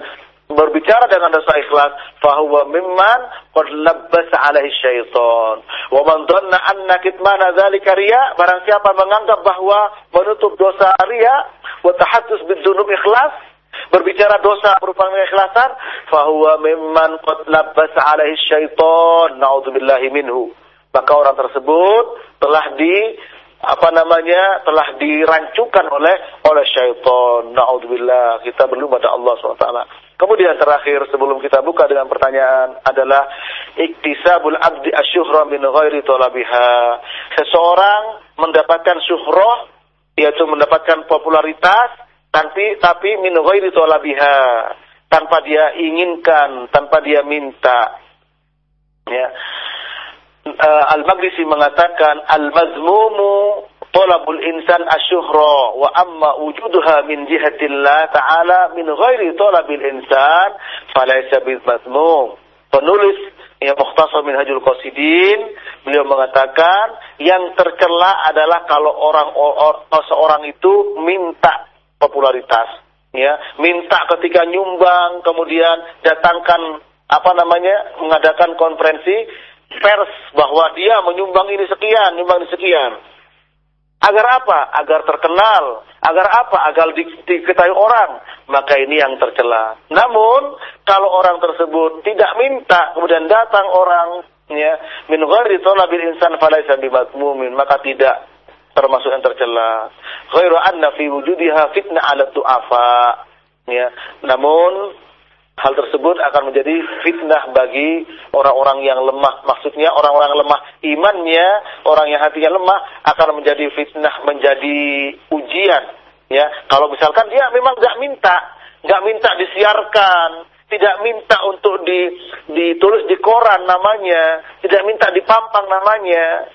berbicara dengan dosa ikhlas fahuwa mimman qad labbasa alaihi syaitan wa man dhanna anna kitmana dzalika riya barang siapa menganggap bahwa menutup dosa riya wa tahaddus bidzunub ikhlas berbicara dosa berupa keikhlasan fahuwa mimman qad labbasa alaihi syaitan naudzubillahi minhu maka orang tersebut telah di apa namanya telah dirancukan oleh oleh syaitan. Naudzubillah. Kita berlindung pada Allah SWT. Kemudian terakhir sebelum kita buka dengan pertanyaan adalah iktisabul abdi asyuhra min ghairi talabiha. Seseorang mendapatkan syuhrah yaitu mendapatkan popularitas tapi tapi min ghairi talabiha tanpa dia inginkan, tanpa dia minta. Ya. Uh, Al-Maghrisi mengatakan al-mazmumu talabul insan asyuhra wa amma wujuduha min jihatillah ta'ala min ghairi talabil insan falaysa bizmazmum. Penulis yang mukhtasar minhajul qasidin beliau mengatakan yang tercela adalah kalau orang or, seorang itu minta popularitas ya minta ketika nyumbang kemudian datangkan apa namanya mengadakan konferensi pers bahwa dia menyumbang ini sekian nyumbang ini sekian Agar apa? Agar terkenal. Agar apa? Agar di, diketahui orang. Maka ini yang tercela. Namun, kalau orang tersebut tidak minta, kemudian datang orang, ya, min ghairi talabil insan falaysa bimatmumin, maka tidak termasuk yang tercela. Ghairu anna fi wujudiha fitnah ala du'afa. Ya. Namun hal tersebut akan menjadi fitnah bagi orang-orang yang lemah. Maksudnya orang-orang lemah imannya, orang yang hatinya lemah akan menjadi fitnah, menjadi ujian. Ya, kalau misalkan dia memang nggak minta, nggak minta disiarkan, tidak minta untuk di, ditulis di koran namanya, tidak minta dipampang namanya,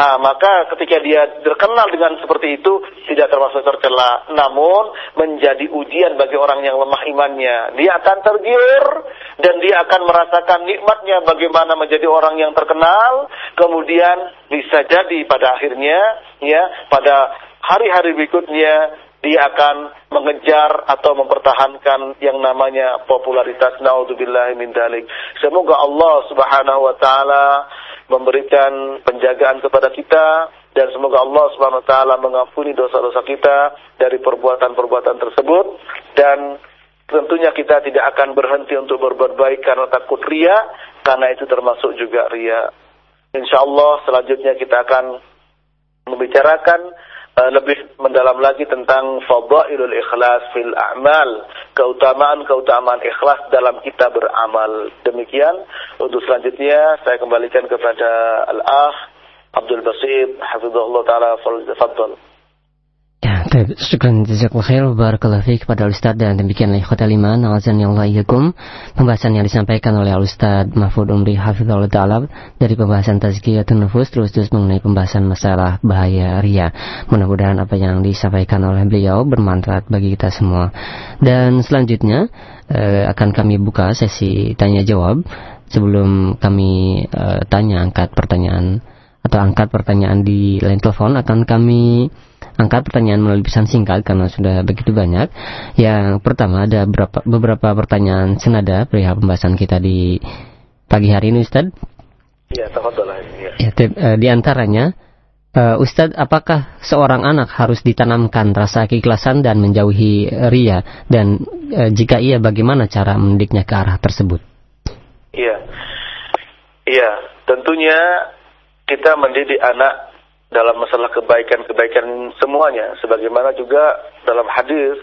Nah, maka ketika dia terkenal dengan seperti itu tidak termasuk tercela, namun menjadi ujian bagi orang yang lemah imannya. Dia akan tergiur dan dia akan merasakan nikmatnya bagaimana menjadi orang yang terkenal, kemudian bisa jadi pada akhirnya ya pada hari-hari berikutnya dia akan mengejar atau mempertahankan yang namanya popularitas naudzubillahi min dalik. Semoga Allah Subhanahu wa taala memberikan penjagaan kepada kita dan semoga Allah Subhanahu wa taala mengampuni dosa-dosa kita dari perbuatan-perbuatan tersebut dan tentunya kita tidak akan berhenti untuk berbuat baik karena takut ria karena itu termasuk juga ria. Insyaallah selanjutnya kita akan membicarakan lebih mendalam lagi tentang fadailul ikhlas fil a'mal, keutamaan-keutamaan ikhlas dalam kita beramal. Demikian untuk selanjutnya saya kembalikan kepada Al-Akh Abdul Basit hafizahullah taala fadl. Baik, syukran jazakallahu khair barakallahu kepada Ustaz dan demikianlah ikhwatal iman yang pembahasan yang disampaikan oleh Ustaz Mahfud Umri hafizallahu taala dari pembahasan tazkiyatun nufus terus terus mengenai pembahasan masalah bahaya ria. Mudah-mudahan apa yang disampaikan oleh beliau bermanfaat bagi kita semua. Dan selanjutnya eh, akan kami buka sesi tanya jawab sebelum kami eh, tanya angkat pertanyaan atau angkat pertanyaan di line telepon akan kami angkat pertanyaan melalui pesan singkat karena sudah begitu banyak. Yang pertama ada beberapa, beberapa pertanyaan senada perihal pembahasan kita di pagi hari ini Ustaz. Ya, ya. ya uh, di antaranya uh, Ustadz, apakah seorang anak harus ditanamkan rasa keikhlasan dan menjauhi ria? Dan uh, jika iya, bagaimana cara mendidiknya ke arah tersebut? Iya, iya. Tentunya kita mendidik anak dalam masalah kebaikan-kebaikan semuanya sebagaimana juga dalam hadis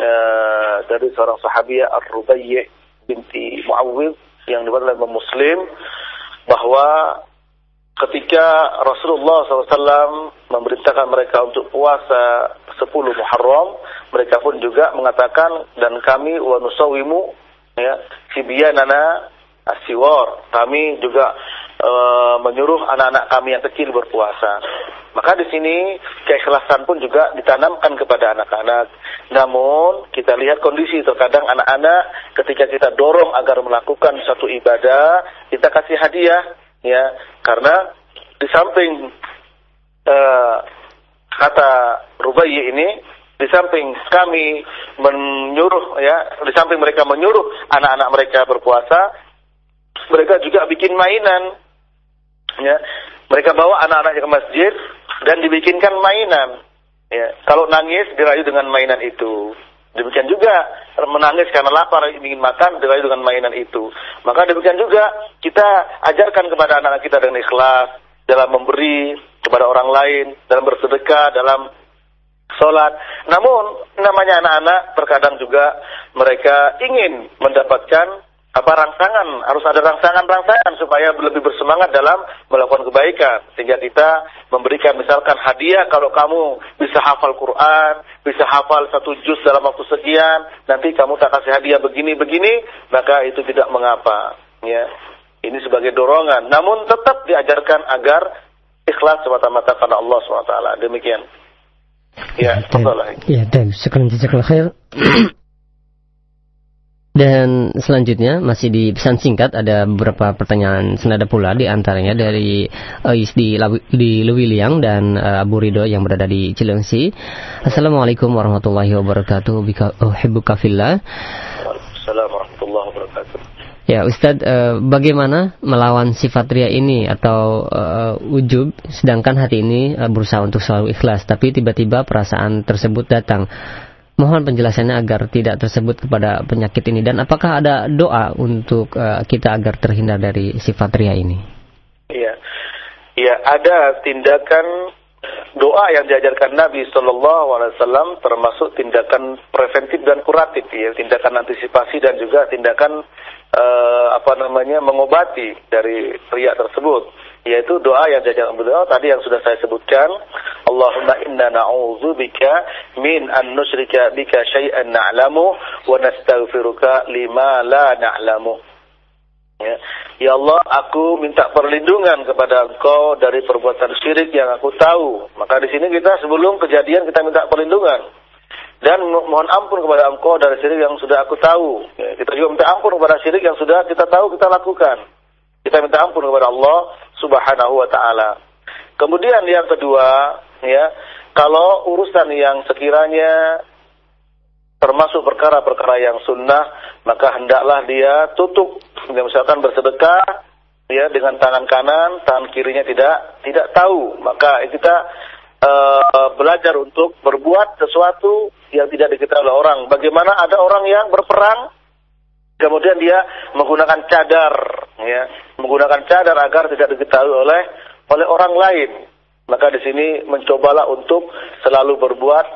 uh, dari seorang sahabiah Ar-Rubayyi binti Muawwidh yang diriwayatkan oleh Muslim bahwa ketika Rasulullah SAW memerintahkan mereka untuk puasa 10 Muharram, mereka pun juga mengatakan dan kami wa nusawimu ya sibyanana asiwar. Kami juga e, menyuruh anak-anak kami yang kecil berpuasa. Maka di sini keikhlasan pun juga ditanamkan kepada anak-anak. Namun kita lihat kondisi terkadang anak-anak ketika kita dorong agar melakukan satu ibadah, kita kasih hadiah ya karena di samping e, kata Rubayyi ini di samping kami menyuruh ya, di samping mereka menyuruh anak-anak mereka berpuasa, mereka juga bikin mainan. Ya, mereka bawa anak-anaknya ke masjid dan dibikinkan mainan. Ya, kalau nangis dirayu dengan mainan itu. Demikian juga menangis karena lapar ingin makan dirayu dengan mainan itu. Maka demikian juga kita ajarkan kepada anak-anak kita dengan ikhlas dalam memberi kepada orang lain, dalam bersedekah, dalam sholat. Namun namanya anak-anak terkadang juga mereka ingin mendapatkan apa rangsangan? Harus ada rangsangan-rangsangan supaya lebih bersemangat dalam melakukan kebaikan. Sehingga kita memberikan misalkan hadiah kalau kamu bisa hafal Quran bisa hafal satu juz dalam waktu sekian nanti kamu tak kasih hadiah begini-begini maka itu tidak mengapa. Ya. Ini sebagai dorongan. Namun tetap diajarkan agar ikhlas semata-mata karena Allah swt demikian. Ya, ya, dan sekarang jazakallah khair. Dan selanjutnya masih di pesan singkat ada beberapa pertanyaan senada pula di antaranya dari Ais di di Lewiliang dan uh, Abu Ridho yang berada di Cilengsi. Assalamualaikum warahmatullahi wabarakatuh. Bika uhibbuka fillah. Assalamualaikum warahmatullahi wabarakatuh. Ya Ustadz, uh, bagaimana melawan sifat ria ini atau uh, ujub, sedangkan hati ini uh, berusaha untuk selalu ikhlas, tapi tiba-tiba perasaan tersebut datang. Mohon penjelasannya agar tidak tersebut kepada penyakit ini. Dan apakah ada doa untuk uh, kita agar terhindar dari sifat ria ini? Iya, iya ada tindakan doa yang diajarkan Nabi Shallallahu Alaihi Wasallam termasuk tindakan preventif dan kuratif ya, tindakan antisipasi dan juga tindakan uh, apa namanya mengobati dari riak tersebut yaitu doa yang diajarkan beliau tadi yang sudah saya sebutkan Allahumma inna na'udzubika min an nusyrika bika syai'an na'lamu wa nastaghfiruka lima la na'lamu ya. ya Allah aku minta perlindungan kepada engkau dari perbuatan syirik yang aku tahu maka di sini kita sebelum kejadian kita minta perlindungan dan mohon ampun kepada engkau dari syirik yang sudah aku tahu. Ya, kita juga minta ampun kepada syirik yang sudah kita tahu kita lakukan. Kita minta ampun kepada Allah Subhanahu wa taala. Kemudian yang kedua, ya, kalau urusan yang sekiranya termasuk perkara-perkara yang sunnah, maka hendaklah dia tutup. Misalkan bersedekah, ya dengan tangan kanan, tangan kirinya tidak tidak tahu. Maka kita uh, belajar untuk berbuat sesuatu yang tidak diketahui oleh orang. Bagaimana ada orang yang berperang, kemudian dia menggunakan cadar, ya, menggunakan cadar agar tidak diketahui oleh oleh orang lain. Maka di sini mencobalah untuk selalu berbuat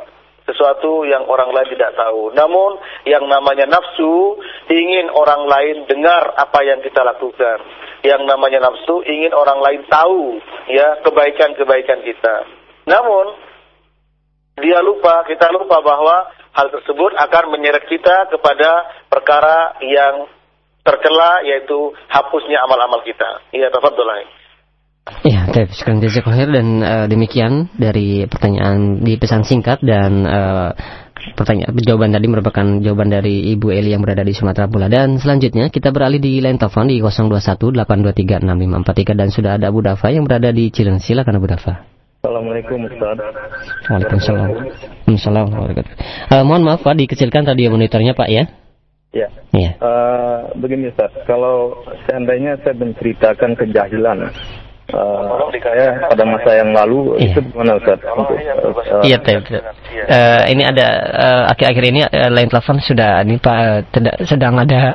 sesuatu yang orang lain tidak tahu. Namun yang namanya nafsu ingin orang lain dengar apa yang kita lakukan. Yang namanya nafsu ingin orang lain tahu ya kebaikan-kebaikan kita. Namun dia lupa, kita lupa bahwa hal tersebut akan menyeret kita kepada perkara yang tercela yaitu hapusnya amal-amal kita. Iya, tafadhol. Ya, baik. Sekarang jazakallahu dan uh, demikian dari pertanyaan di pesan singkat dan uh, pertanyaan jawaban tadi merupakan jawaban dari Ibu Eli yang berada di Sumatera Pula dan selanjutnya kita beralih di line telepon di 0218236543 dan sudah ada Abu Dafa yang berada di Cileng. Silakan Abu Dafa. Assalamualaikum Ustaz. Waalaikumsalam. Waalaikumsalam. Uh, mohon maaf Pak, dikecilkan tadi monitornya Pak ya. Ya. Ya. Uh, begini Ustaz, kalau seandainya saya menceritakan kejahilan uh, saya pada masa yang lalu ya. itu gimana Ustaz? Uh, iya, Teh. Uh, ini ada akhir-akhir uh, ini uh, lain telepon sudah ini Pak uh, sedang ada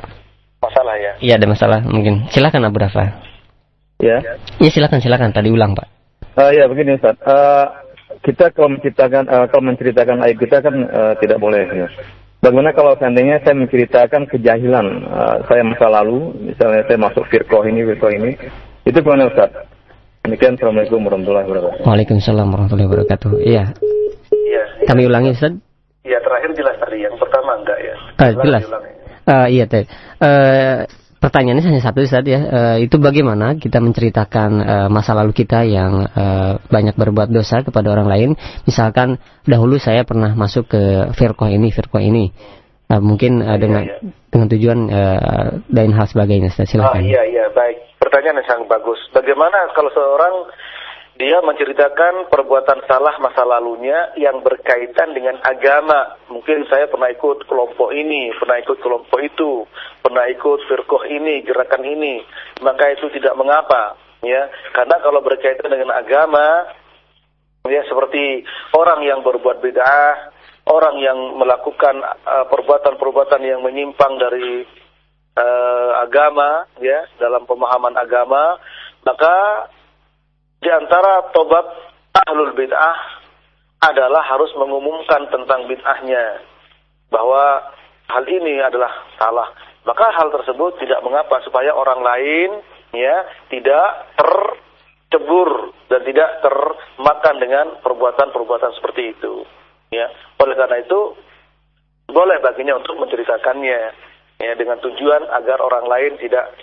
masalah ya. Iya, ada masalah mungkin. Silakan Abu Rafa. Ya. Iya, silakan silakan tadi ulang Pak. Uh, ya begini Ustaz. Uh, kita kalau menceritakan uh, kalau menceritakan aib kita kan uh, tidak boleh ya. Bagaimana kalau seandainya saya menceritakan kejahilan uh, saya masa lalu, misalnya saya masuk firqoh ini, firqoh ini, itu bagaimana Ustaz? Demikian Assalamualaikum warahmatullahi wabarakatuh. Waalaikumsalam warahmatullahi wabarakatuh. Iya. Iya. Kami ulangi Ustaz. Iya, terakhir jelas tadi. Yang pertama enggak ya. Uh, jelas. Uh, iya, teh. Uh, pertanyaannya hanya satu Ustaz ya. E, itu bagaimana kita menceritakan e, masa lalu kita yang e, banyak berbuat dosa kepada orang lain. Misalkan dahulu saya pernah masuk ke firqah ini, firqah ini. E, mungkin e, dengan iya, iya. dengan tujuan e, dan hal sebagainya Ustaz. Silakan. Oh, iya iya baik. Pertanyaan yang sangat bagus. Bagaimana kalau seorang dia menceritakan perbuatan salah masa lalunya yang berkaitan dengan agama. Mungkin saya pernah ikut kelompok ini, pernah ikut kelompok itu, pernah ikut firqah ini, gerakan ini. Maka itu tidak mengapa, ya. Karena kalau berkaitan dengan agama, ya seperti orang yang berbuat bid'ah, orang yang melakukan uh, perbuatan-perbuatan uh, yang menyimpang dari uh, agama, ya, dalam pemahaman agama, maka di antara tobat ahlul bid'ah adalah harus mengumumkan tentang bid'ahnya bahwa hal ini adalah salah. Maka hal tersebut tidak mengapa supaya orang lain ya tidak tercebur dan tidak termakan dengan perbuatan-perbuatan seperti itu. Ya, oleh karena itu boleh baginya untuk menceritakannya ya dengan tujuan agar orang lain tidak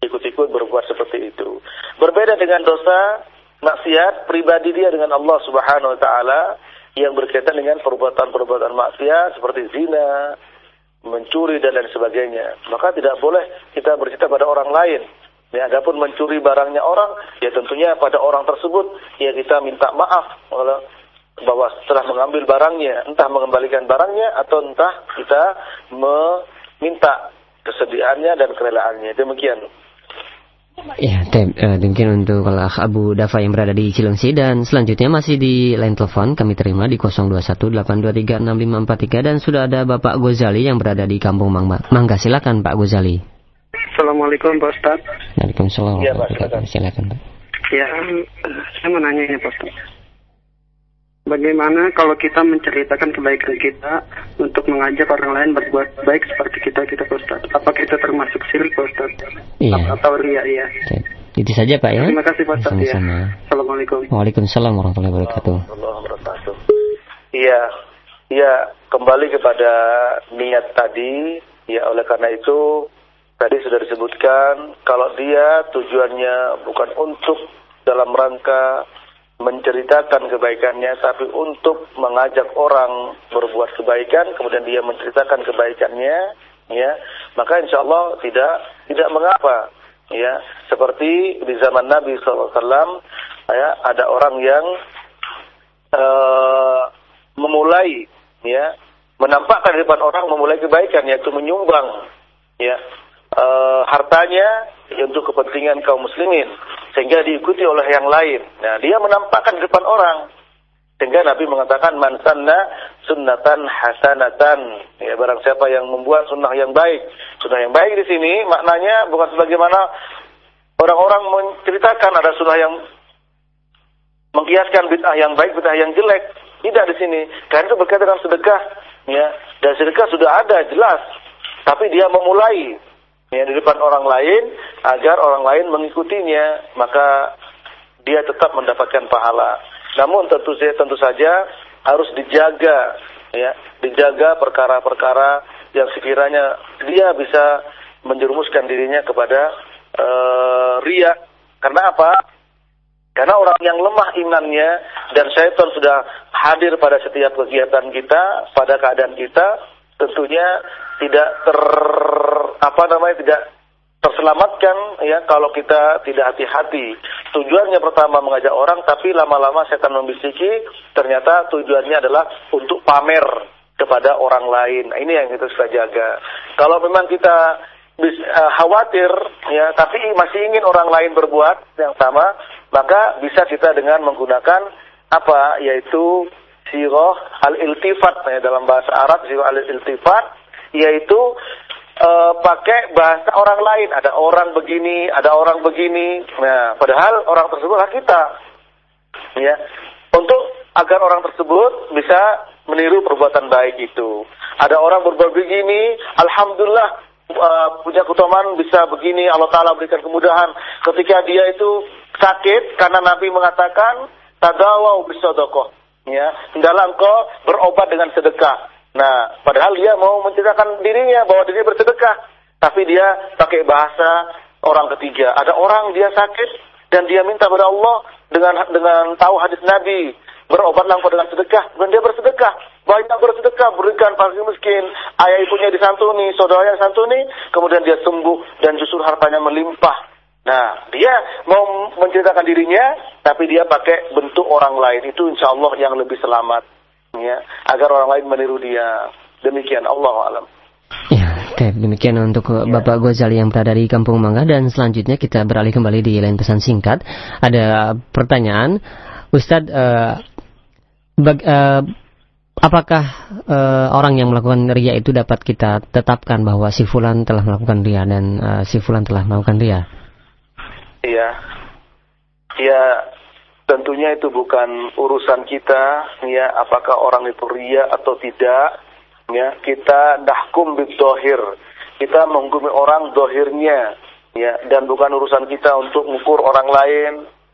ikut-ikut berbuat seperti itu. Berbeda dengan dosa maksiat pribadi dia dengan Allah Subhanahu wa taala yang berkaitan dengan perbuatan-perbuatan maksiat seperti zina, mencuri dan lain sebagainya. Maka tidak boleh kita bercerita pada orang lain. Ya, adapun mencuri barangnya orang, ya tentunya pada orang tersebut ya kita minta maaf bahwa setelah mengambil barangnya, entah mengembalikan barangnya atau entah kita meminta kesediaannya dan kerelaannya. Demikian. Ya, tem, uh, mungkin untuk kalau Abu Dafa yang berada di Cilengsi dan selanjutnya masih di line telepon kami terima di 0218236543 dan sudah ada Bapak Gozali yang berada di Kampung Mangga. Mangga silakan Pak Gozali. Assalamualaikum Pak Ustaz. Waalaikumsalam. Ya, Pak, silakan. silakan Pak. Ya, saya mau nanya ini Pak Ustaz. Bagaimana kalau kita menceritakan kebaikan kita untuk mengajak orang lain berbuat baik seperti kita kita Ustaz? Apakah kita termasuk syirik Ustaz? Iya. Atau ria iya? Itu saja Pak ya. Terima kasih Pak Ustaz ya. Assalamualaikum. Waalaikumsalam warahmatullahi wabarakatuh. Iya, iya kembali kepada niat tadi. Ya oleh karena itu tadi sudah disebutkan kalau dia tujuannya bukan untuk dalam rangka menceritakan kebaikannya tapi untuk mengajak orang berbuat kebaikan kemudian dia menceritakan kebaikannya ya maka insya Allah tidak tidak mengapa ya. Seperti di zaman Nabi SAW ya ada orang yang uh, memulai ya menampakkan di depan orang memulai kebaikan yaitu menyumbang ya uh, hartanya untuk kepentingan kaum muslimin sehingga diikuti oleh yang lain. Nah, dia menampakkan di depan orang. Sehingga Nabi mengatakan man sanna sunnatan hasanatan. Ya, barang siapa yang membuat sunnah yang baik. Sunnah yang baik di sini maknanya bukan sebagaimana orang-orang menceritakan ada sunnah yang mengkiaskan bid'ah yang baik, bid'ah yang jelek. Tidak di sini. Karena itu berkaitan dengan sedekah. Ya, dan sedekah sudah ada jelas. Tapi dia memulai ya, di depan orang lain agar orang lain mengikutinya maka dia tetap mendapatkan pahala. Namun tentu saja tentu saja harus dijaga ya dijaga perkara-perkara yang sekiranya dia bisa menjerumuskan dirinya kepada uh, ria karena apa? Karena orang yang lemah imannya dan syaitan sudah hadir pada setiap kegiatan kita pada keadaan kita tentunya tidak ter apa namanya tidak terselamatkan ya kalau kita tidak hati-hati. Tujuannya pertama mengajak orang tapi lama-lama setan membisiki ternyata tujuannya adalah untuk pamer kepada orang lain. Nah, ini yang kita sudah jaga. Kalau memang kita uh, khawatir ya tapi masih ingin orang lain berbuat yang sama, maka bisa kita dengan menggunakan apa yaitu siroh al-iltifat ya, dalam bahasa Arab siroh al-iltifat yaitu uh, pakai bahasa orang lain. Ada orang begini, ada orang begini. Nah, padahal orang tersebut adalah kita. Ya. Untuk agar orang tersebut bisa meniru perbuatan baik itu. Ada orang berbuat begini, alhamdulillah uh, punya keutamaan bisa begini, Allah Taala berikan kemudahan. Ketika dia itu sakit karena Nabi mengatakan tadawau bisodokoh. Ya, hendaklah engkau berobat dengan sedekah. Nah, padahal dia mau menceritakan dirinya bahwa diri bersedekah, tapi dia pakai bahasa orang ketiga. Ada orang dia sakit dan dia minta pada Allah dengan dengan tahu hadis Nabi, berobatlah engkau dengan sedekah, dan dia bersedekah. Banyak bersedekah, berikan fakir miskin, ayah ibunya disantuni, saudaranya disantuni, kemudian dia sembuh dan justru hartanya melimpah. Nah, dia mau menceritakan dirinya, tapi dia pakai bentuk orang lain itu insya Allah yang lebih selamat ya agar orang lain meniru dia demikian Allah alam Ya, oke, demikian untuk ya. Bapak Gozali yang berada di Kampung Mangga dan selanjutnya kita beralih kembali di lain pesan singkat. Ada pertanyaan, Ustadz, uh, bag, uh, apakah uh, orang yang melakukan ria itu dapat kita tetapkan bahwa si fulan telah melakukan ria dan uh, si fulan telah melakukan ria? Iya, ya tentunya itu bukan urusan kita, ya apakah orang itu ria atau tidak ya. Kita dahkum bidohir kita menghukumi orang dohirnya ya. Dan bukan urusan kita untuk mengukur orang lain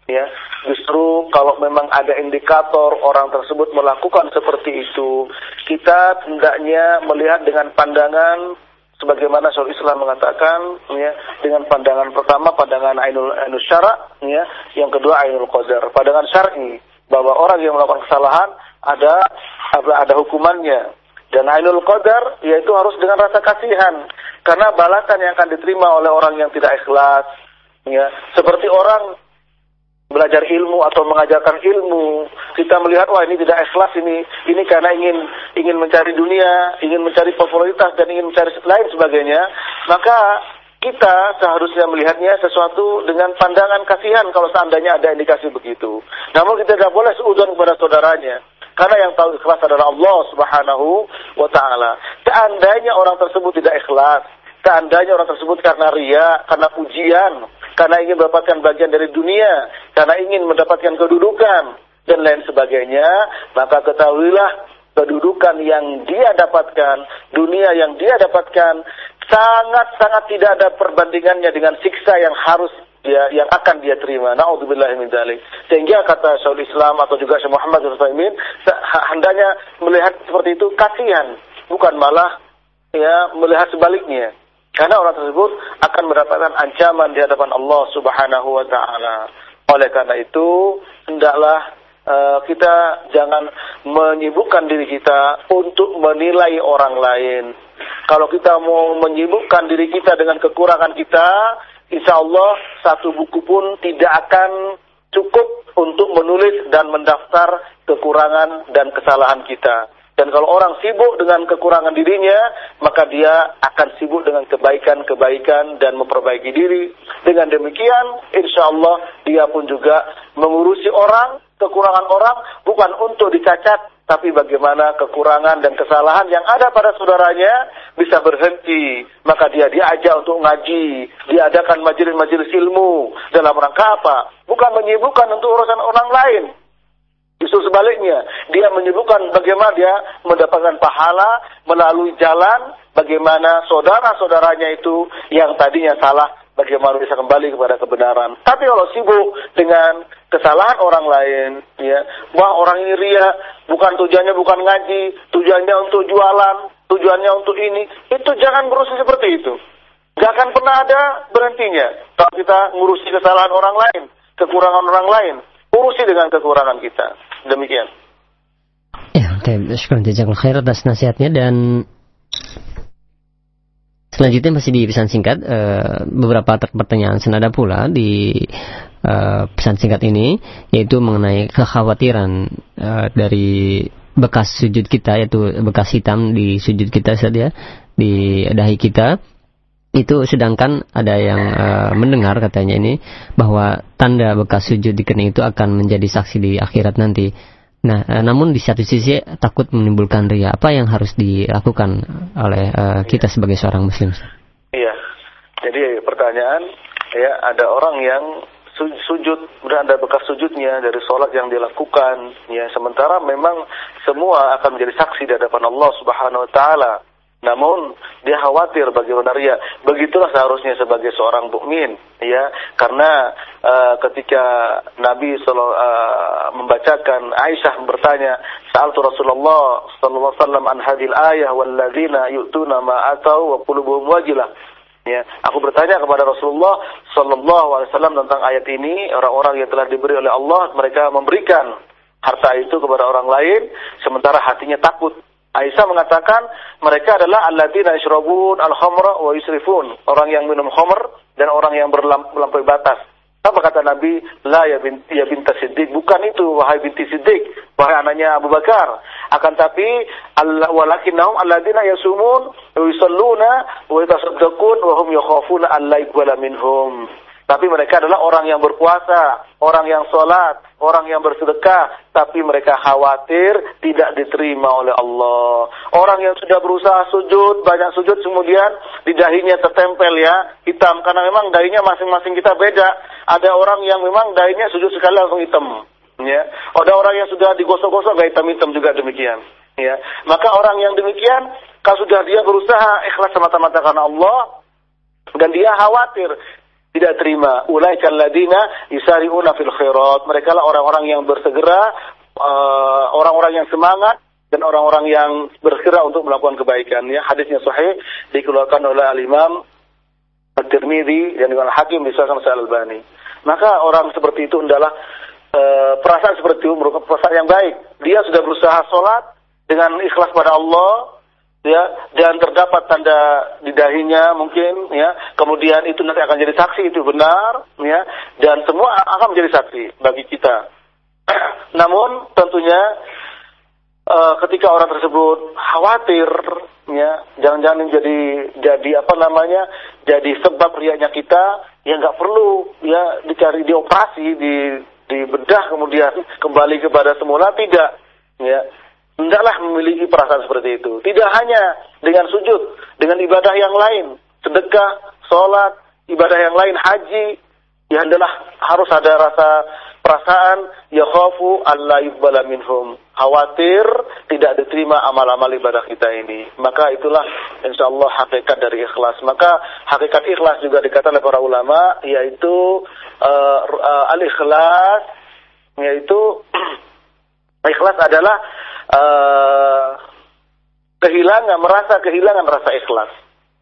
ya. Justru kalau memang ada indikator orang tersebut melakukan seperti itu kita hendaknya melihat dengan pandangan sebagaimana Syaikhul Islam mengatakan ya dengan pandangan pertama pandangan ainul ainul syara ya yang kedua ainul qadar. Pandangan syar'i bahwa orang yang melakukan kesalahan ada ada hukumannya. Dan Ainul Qadar yaitu harus dengan rasa kasihan. Karena balasan yang akan diterima oleh orang yang tidak ikhlas ya. Seperti orang belajar ilmu atau mengajarkan ilmu kita melihat wah ini tidak ikhlas ini ini karena ingin ingin mencari dunia ingin mencari popularitas dan ingin mencari lain sebagainya maka kita seharusnya melihatnya sesuatu dengan pandangan kasihan kalau seandainya ada indikasi begitu. Namun kita tidak boleh seudon kepada saudaranya. Karena yang tahu ikhlas adalah Allah Subhanahu wa taala. Seandainya orang tersebut tidak ikhlas, seandainya orang tersebut karena ria, karena pujian, karena ingin mendapatkan bagian dari dunia, karena ingin mendapatkan kedudukan dan lain sebagainya, maka ketahuilah kedudukan yang dia dapatkan, dunia yang dia dapatkan sangat-sangat tidak ada perbandingannya dengan siksa yang harus dia yang akan dia terima. Nauzubillah min dzalik. Sehingga kata Syaikhul Islam atau juga Syekh Muhammad bin hendaknya melihat seperti itu kasihan, bukan malah ya melihat sebaliknya. Karena orang tersebut akan mendapatkan ancaman di hadapan Allah Subhanahu wa taala. Oleh karena itu, hendaklah uh, kita jangan menyibukkan diri kita untuk menilai orang lain. Kalau kita mau menyibukkan diri kita dengan kekurangan kita, insya Allah satu buku pun tidak akan cukup untuk menulis dan mendaftar kekurangan dan kesalahan kita. Dan kalau orang sibuk dengan kekurangan dirinya, maka dia akan sibuk dengan kebaikan-kebaikan dan memperbaiki diri. Dengan demikian, insya Allah dia pun juga mengurusi orang, kekurangan orang, bukan untuk dicacat, tapi bagaimana kekurangan dan kesalahan yang ada pada saudaranya bisa berhenti. Maka dia diajak untuk ngaji, diadakan majelis-majelis ilmu dalam rangka apa? Bukan menyibukkan untuk urusan orang lain. Justru sebaliknya, dia menyibukkan bagaimana dia mendapatkan pahala melalui jalan bagaimana saudara-saudaranya itu yang tadinya salah bagaimana bisa kembali kepada kebenaran. Tapi kalau sibuk dengan kesalahan orang lain, ya, wah orang ini ria, bukan tujuannya bukan ngaji, tujuannya untuk jualan, tujuannya untuk ini, itu jangan berusaha seperti itu. Gak akan pernah ada berhentinya kalau kita ngurusi kesalahan orang lain, kekurangan orang lain, urusi dengan kekurangan kita. Demikian. Ya, oke, syukur jazakallahu khair atas nasihatnya dan Selanjutnya masih di pesan singkat, uh, beberapa pertanyaan senada pula di uh, pesan singkat ini, yaitu mengenai kekhawatiran uh, dari bekas sujud kita, yaitu bekas hitam di sujud kita saja, di dahi kita. Itu sedangkan ada yang uh, mendengar katanya ini bahwa tanda bekas sujud di kening itu akan menjadi saksi di akhirat nanti. Nah, eh, namun di satu sisi takut menimbulkan ria. Apa yang harus dilakukan oleh uh, kita sebagai seorang muslim? Iya. Jadi pertanyaan ya ada orang yang sujud berada bekas sujudnya dari sholat yang dilakukan ya sementara memang semua akan menjadi saksi di hadapan Allah Subhanahu wa taala namun dia khawatir bagaimana ria. Begitulah seharusnya sebagai seorang mukmin, ya. Karena uh, ketika Nabi uh, membacakan Aisyah bertanya, "Sa'altu Rasulullah sallallahu alaihi wasallam an hadhil ayah walladzina yu'tuna ma atau wa wajilah." Ya, aku bertanya kepada Rasulullah sallallahu alaihi wasallam tentang ayat ini, orang-orang yang telah diberi oleh Allah, mereka memberikan harta itu kepada orang lain sementara hatinya takut Aisyah mengatakan mereka adalah alladzina yashrabun al-khamra wa yusrifun, orang yang minum khamr dan orang yang berlampaui batas. Apa kata Nabi? La ya binti, ya binti Siddiq. Bukan itu, wahai binti Siddiq. Wahai anaknya Abu Bakar. Akan tapi, Allah walakinnahum alladina yasumun, wa yusalluna, wa yatasaddaqun, wa hum yakhafuna an minhum. Tapi mereka adalah orang yang berpuasa, orang yang sholat, orang yang bersedekah, tapi mereka khawatir tidak diterima oleh Allah. Orang yang sudah berusaha sujud, banyak sujud, kemudian di dahinya tertempel ya, hitam. Karena memang dahinya masing-masing kita beda. Ada orang yang memang dahinya sujud sekali langsung hitam. Ya. Ada orang yang sudah digosok-gosok gak hitam-hitam juga demikian. Ya. Maka orang yang demikian, kalau sudah dia berusaha ikhlas semata-mata karena Allah, dan dia khawatir tidak terima. Ulaika alladziina yusari'una fil khairat. Mereka lah orang-orang yang bersegera, uh, orang-orang yang semangat dan orang-orang yang bersegera untuk melakukan kebaikan. Ya, hadisnya sahih dikeluarkan oleh al-Imam At-Tirmidzi dan dengan Hakim disahkan oleh Al-Albani. Maka orang seperti itu adalah uh, perasaan seperti itu merupakan perasaan yang baik. Dia sudah berusaha sholat dengan ikhlas pada Allah, ya dan terdapat tanda di dahinya mungkin ya. Kemudian itu nanti akan jadi saksi itu benar ya. Dan semua akan menjadi saksi bagi kita. Namun tentunya uh, ketika orang tersebut khawatir ya jangan-jangan jadi jadi apa namanya jadi sebab riaknya kita ya nggak perlu ya dicari dioperasi di di bedah kemudian kembali kepada semula tidak ya Hendaklah memiliki perasaan seperti itu. Tidak hanya dengan sujud, dengan ibadah yang lain, sedekah, sholat, ibadah yang lain, haji, ya adalah harus ada rasa perasaan ya khafu alla minhum. Khawatir tidak diterima amal-amal ibadah kita ini. Maka itulah insyaallah hakikat dari ikhlas. Maka hakikat ikhlas juga dikatakan oleh para ulama yaitu uh, uh, al ikhlas yaitu ikhlas adalah uh, kehilangan, merasa kehilangan rasa ikhlas.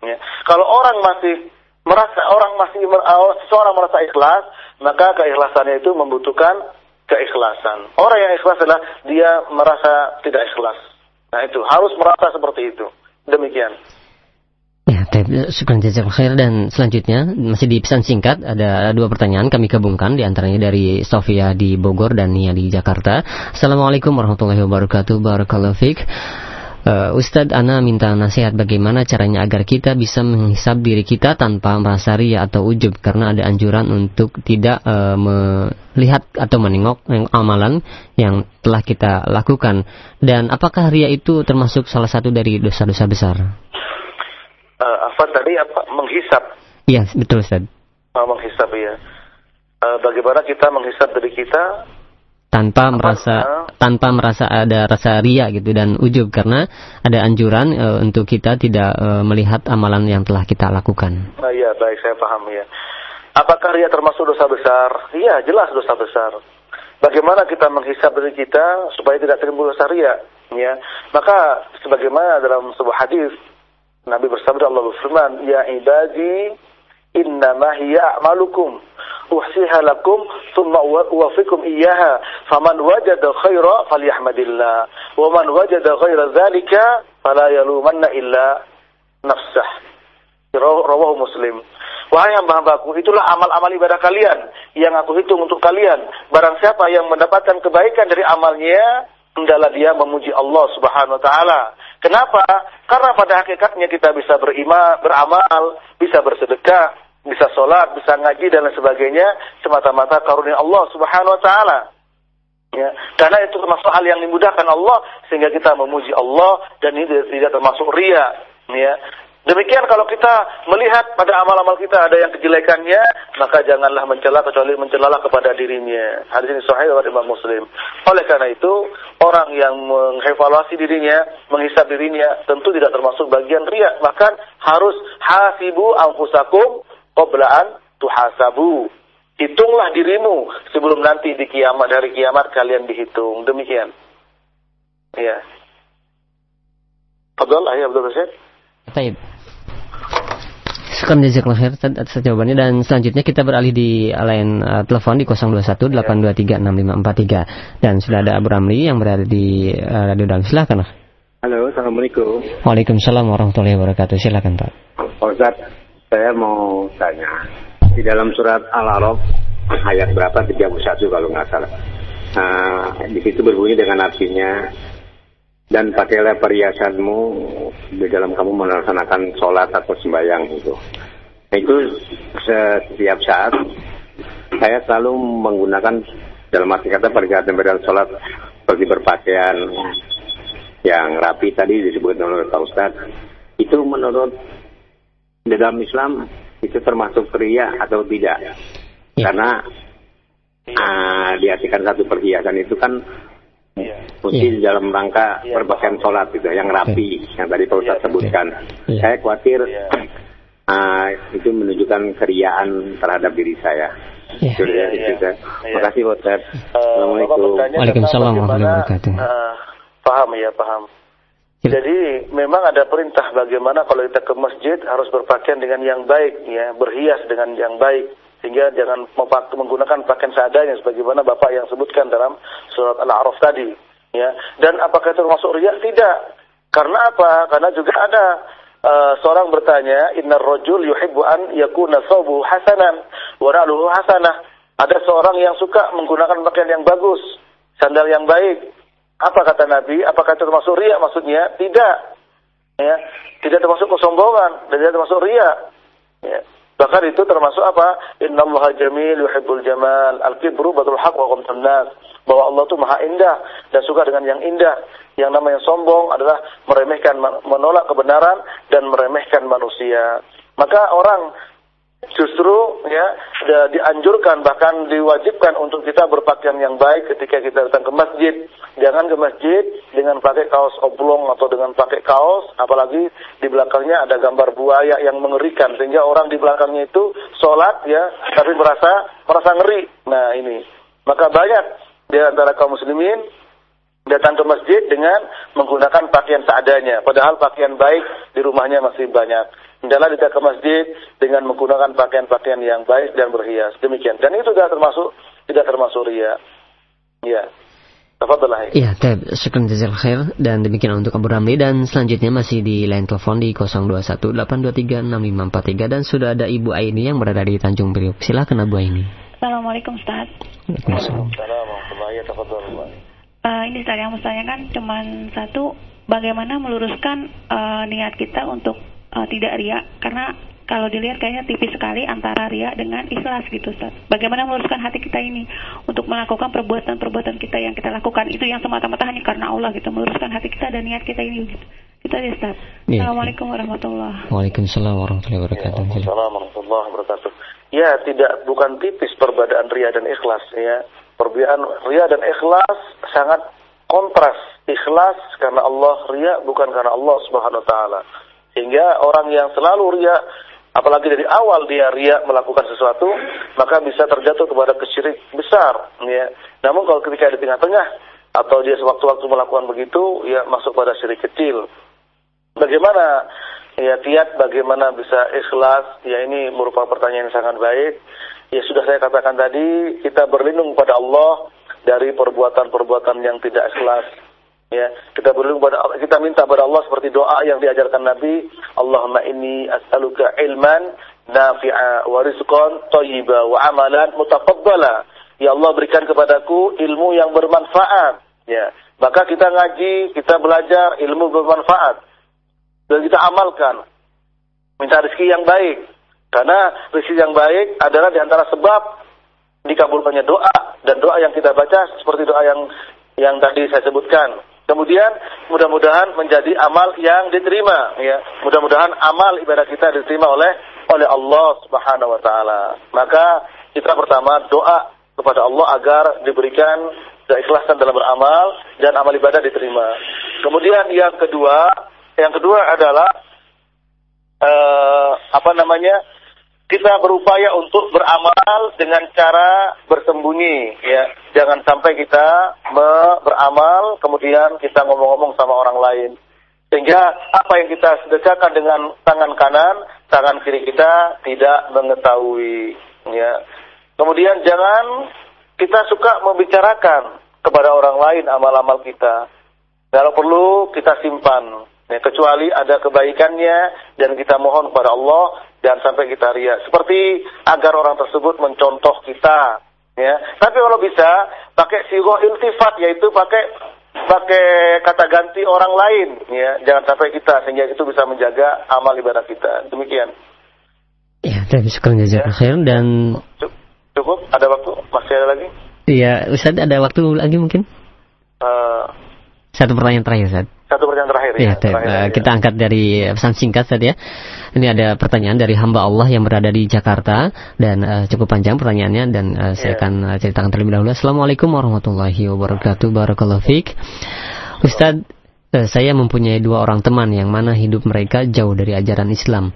Ya. Kalau orang masih merasa orang masih uh, seseorang merasa ikhlas, maka keikhlasannya itu membutuhkan keikhlasan. Orang yang ikhlas adalah dia merasa tidak ikhlas. Nah itu harus merasa seperti itu. Demikian. Ya, syukur jazak khair dan selanjutnya masih di pesan singkat ada dua pertanyaan kami gabungkan di antaranya dari Sofia di Bogor dan Nia di Jakarta. Assalamualaikum warahmatullahi wabarakatuh. Barakallahu fiik. Uh, Ustadz Ana minta nasihat bagaimana caranya agar kita bisa menghisap diri kita tanpa merasa ria atau ujub karena ada anjuran untuk tidak uh, melihat atau menengok amalan yang telah kita lakukan dan apakah ria itu termasuk salah satu dari dosa-dosa besar? Uh, apa tadi apa menghisap? Iya betul Ustaz. Uh, menghisap ya. Uh, bagaimana kita menghisap diri kita tanpa apa, merasa uh, tanpa merasa ada rasa ria gitu dan ujub karena ada anjuran uh, untuk kita tidak uh, melihat amalan yang telah kita lakukan. Uh, iya baik saya paham ya. Apakah ria termasuk dosa besar? Iya jelas dosa besar. Bagaimana kita menghisap diri kita supaya tidak timbul dosa ria? Ya, maka sebagaimana dalam sebuah hadis Nabi bersabda Allah berfirman, "Ya ibadi, innama hiya a'malukum uhsiha lakum thumma uwafikum iyyaha faman wajada khaira falyahmadillah wa man wajada ghaira dzalika fala yalumanna illa nafsah." Rawahu Muslim. Wahai hamba-hambaku, itulah amal-amal ibadah kalian yang aku hitung untuk kalian. Barang siapa yang mendapatkan kebaikan dari amalnya, hendaklah dia memuji Allah Subhanahu wa taala. Kenapa? Karena pada hakikatnya kita bisa beriman, beramal, bisa bersedekah, bisa sholat, bisa ngaji dan lain sebagainya semata-mata karunia Allah Subhanahu wa taala. Ya, karena itu termasuk hal yang dimudahkan Allah sehingga kita memuji Allah dan ini tidak termasuk ria. Ya, Demikian kalau kita melihat pada amal-amal kita ada yang kejelekannya, maka janganlah mencela kecuali mencelalah kepada dirinya. Hadis ini sahih dari Imam Muslim. Oleh karena itu, orang yang mengevaluasi dirinya, menghisap dirinya, tentu tidak termasuk bagian riak. Bahkan harus hasibu anfusakum qoblaan tuhasabu. Hitunglah dirimu sebelum nanti di kiamat dari kiamat kalian dihitung. Demikian. Ya. Fadol, ayah Abdul Rasyid. Baik. Syukur jazakallah khair atas jawabannya dan selanjutnya kita beralih di lain uh, telepon di 0218236543 dan sudah ada Abu Ramli yang berada di uh, Radio Dalam silakan. Halo, Assalamualaikum. Waalaikumsalam warahmatullahi wabarakatuh. Silakan Pak. Pak Ustaz, saya mau tanya di dalam surat Al-Araf ayat berapa 31 kalau nggak salah. Nah, di situ berbunyi dengan artinya dan pakailah perhiasanmu di dalam kamu melaksanakan sholat atau sembahyang itu. Nah, itu setiap saat saya selalu menggunakan dalam arti kata perhiasan dalam sholat seperti berpakaian yang rapi tadi disebut oleh Pak Ustadz. Itu menurut di dalam Islam itu termasuk ria atau tidak? Ya. Karena uh, diartikan satu perhiasan itu kan ya. kunci ya. dalam rangka ya. berpakaian sholat gitu, yang rapi, ya. yang tadi Pak Ustadz ya. sebutkan. Ya. Saya khawatir ya. uh, itu menunjukkan keriaan terhadap diri saya. Ya. Itu ya, ya. ya. Terima kasih Ustaz. Uh, Assalamualaikum. Waalaikumsalam warahmatullahi wabarakatuh. Uh, paham ya, paham. Ya. Jadi memang ada perintah bagaimana kalau kita ke masjid harus berpakaian dengan yang baik ya, berhias dengan yang baik sehingga jangan menggunakan pakaian seadanya sebagaimana Bapak yang sebutkan dalam surat Al-A'raf tadi ya. Dan apakah itu termasuk riya? Tidak. Karena apa? Karena juga ada uh, seorang bertanya, "Innar rajul yuhibbu an yakuna thawbuhu hasanan wa ra'luhu hasanah." Ada seorang yang suka menggunakan pakaian yang bagus, sandal yang baik, apa kata Nabi? Apakah itu termasuk ria? Maksudnya tidak. Ya, tidak termasuk kesombongan dan tidak termasuk ria. Ya. Bahkan itu termasuk apa? Innallaha jamil yuhibbul jamal. Al-kibru batul haq wa. Bahwa Allah itu maha indah dan suka dengan yang indah. Yang namanya sombong adalah meremehkan menolak kebenaran dan meremehkan manusia. Maka orang justru ya dianjurkan bahkan diwajibkan untuk kita berpakaian yang baik ketika kita datang ke masjid. Jangan ke masjid dengan pakai kaos oblong atau dengan pakai kaos, apalagi di belakangnya ada gambar buaya yang mengerikan sehingga orang di belakangnya itu sholat ya, tapi merasa merasa ngeri. Nah ini, maka banyak di antara kaum muslimin datang ke masjid dengan menggunakan pakaian seadanya, padahal pakaian baik di rumahnya masih banyak. Hendaklah kita ke masjid dengan menggunakan pakaian-pakaian yang baik dan berhias. Demikian. Dan itu tidak termasuk tidak termasuk ria. Ya. Tafadhalah. Iya, tab. Syukran jazil khair dan demikian untuk Abu Ramli dan selanjutnya masih di line telepon di 0218236543 dan sudah ada Ibu Aini yang berada di Tanjung Priok. Silakan Abu Aini. Assalamualaikum Ustaz. Waalaikumsalam. Uh, ini Ustaz yang saya kan cuma satu bagaimana meluruskan uh, niat kita untuk uh, tidak ria karena kalau dilihat kayaknya tipis sekali antara ria dengan ikhlas gitu Ustaz. Bagaimana meluruskan hati kita ini untuk melakukan perbuatan-perbuatan kita yang kita lakukan itu yang semata-mata hanya karena Allah gitu, meluruskan hati kita dan niat kita ini gitu. Kita lihat Ustaz. Ya. Assalamualaikum warahmatullahi wabarakatuh. Waalaikumsalam warahmatullahi wabarakatuh. Waalaikumsalam warahmatullahi wabarakatuh. Ya, tidak bukan tipis perbedaan ria dan ikhlas ya. Perbedaan ria dan ikhlas sangat kontras. Ikhlas karena Allah, ria bukan karena Allah Subhanahu wa taala. Sehingga orang yang selalu ria, apalagi dari awal dia ria melakukan sesuatu, maka bisa terjatuh kepada kesyirik besar. Ya. Namun kalau ketika di tengah-tengah, atau dia sewaktu-waktu melakukan begitu, ya masuk pada syirik kecil. Bagaimana ya tiat bagaimana bisa ikhlas? Ya ini merupakan pertanyaan yang sangat baik. Ya sudah saya katakan tadi, kita berlindung pada Allah dari perbuatan-perbuatan yang tidak ikhlas Ya, kita berlindung pada kita minta pada Allah seperti doa yang diajarkan Nabi, Allahumma inni as'aluka ilman nafi'a wa rizqan thayyiba wa amalan mutaqabbala. Ya Allah berikan kepadaku ilmu yang bermanfaat. Ya, maka kita ngaji, kita belajar ilmu bermanfaat dan kita amalkan. Minta rezeki yang baik. Karena rezeki yang baik adalah di antara sebab dikabulkannya doa dan doa yang kita baca seperti doa yang yang tadi saya sebutkan Kemudian mudah-mudahan menjadi amal yang diterima ya. Mudah-mudahan amal ibadah kita diterima oleh oleh Allah Subhanahu wa taala. Maka kita pertama doa kepada Allah agar diberikan keikhlasan dalam beramal dan amal ibadah diterima. Kemudian yang kedua, yang kedua adalah uh, apa namanya? Kita berupaya untuk beramal dengan cara bersembunyi ya. Jangan sampai kita beramal kemudian kita ngomong-ngomong sama orang lain. Sehingga apa yang kita sedekahkan dengan tangan kanan tangan kiri kita tidak mengetahui ya. Kemudian jangan kita suka membicarakan kepada orang lain amal-amal kita. Kalau perlu kita simpan ya, kecuali ada kebaikannya dan kita mohon kepada Allah Jangan sampai kita ria. Seperti agar orang tersebut mencontoh kita, ya. Tapi kalau bisa pakai sigoh iltifat yaitu pakai pakai kata ganti orang lain, ya. Jangan sampai kita sehingga itu bisa menjaga amal ibadah kita. Demikian. Ya, tapi syukur jazakallahu khair dan Cukup? Ada waktu? Masih ada lagi? Iya, Ustaz ada waktu lagi mungkin? Uh, Satu pertanyaan terakhir, Ustaz. satu pertanyaan terakhir Ya, ya. te- terakhir, eh, ya. kita angkat dari pesan singkat saja. ya. Ini ada pertanyaan dari hamba Allah yang berada di Jakarta dan eh, cukup panjang pertanyaannya dan eh, saya Ya. akan eh, ceritakan terlebih dahulu. Assalamualaikum warahmatullahi wabarakatuh. Barakallahu fiik. Ustadz, eh, saya mempunyai dua orang teman yang mana hidup mereka jauh dari ajaran Islam.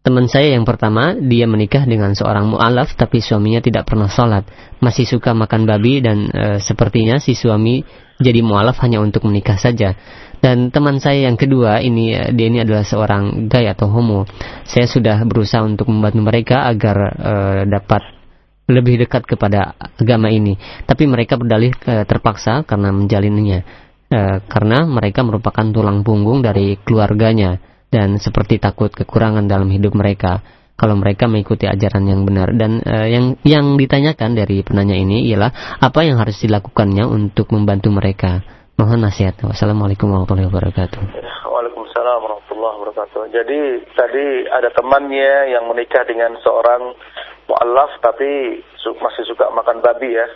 Teman saya yang pertama, dia menikah dengan seorang mu'alaf tapi suaminya tidak pernah sholat. Masih suka makan babi dan eh, sepertinya si suami jadi mu'alaf hanya untuk menikah saja. Dan teman saya yang kedua, ini eh, dia ini adalah seorang gay atau homo. Saya sudah berusaha untuk membantu mereka agar eh, dapat lebih dekat kepada agama ini. Tapi mereka berdalih eh, terpaksa karena menjalinnya. Eh, karena mereka merupakan tulang punggung dari keluarganya dan seperti takut kekurangan dalam hidup mereka kalau mereka mengikuti ajaran yang benar dan eh, yang yang ditanyakan dari penanya ini ialah apa yang harus dilakukannya untuk membantu mereka mohon nasihat wassalamualaikum warahmatullahi wabarakatuh Waalaikumsalam warahmatullahi wabarakatuh. Jadi tadi ada temannya yang menikah dengan seorang mu'alaf tapi masih suka makan babi ya.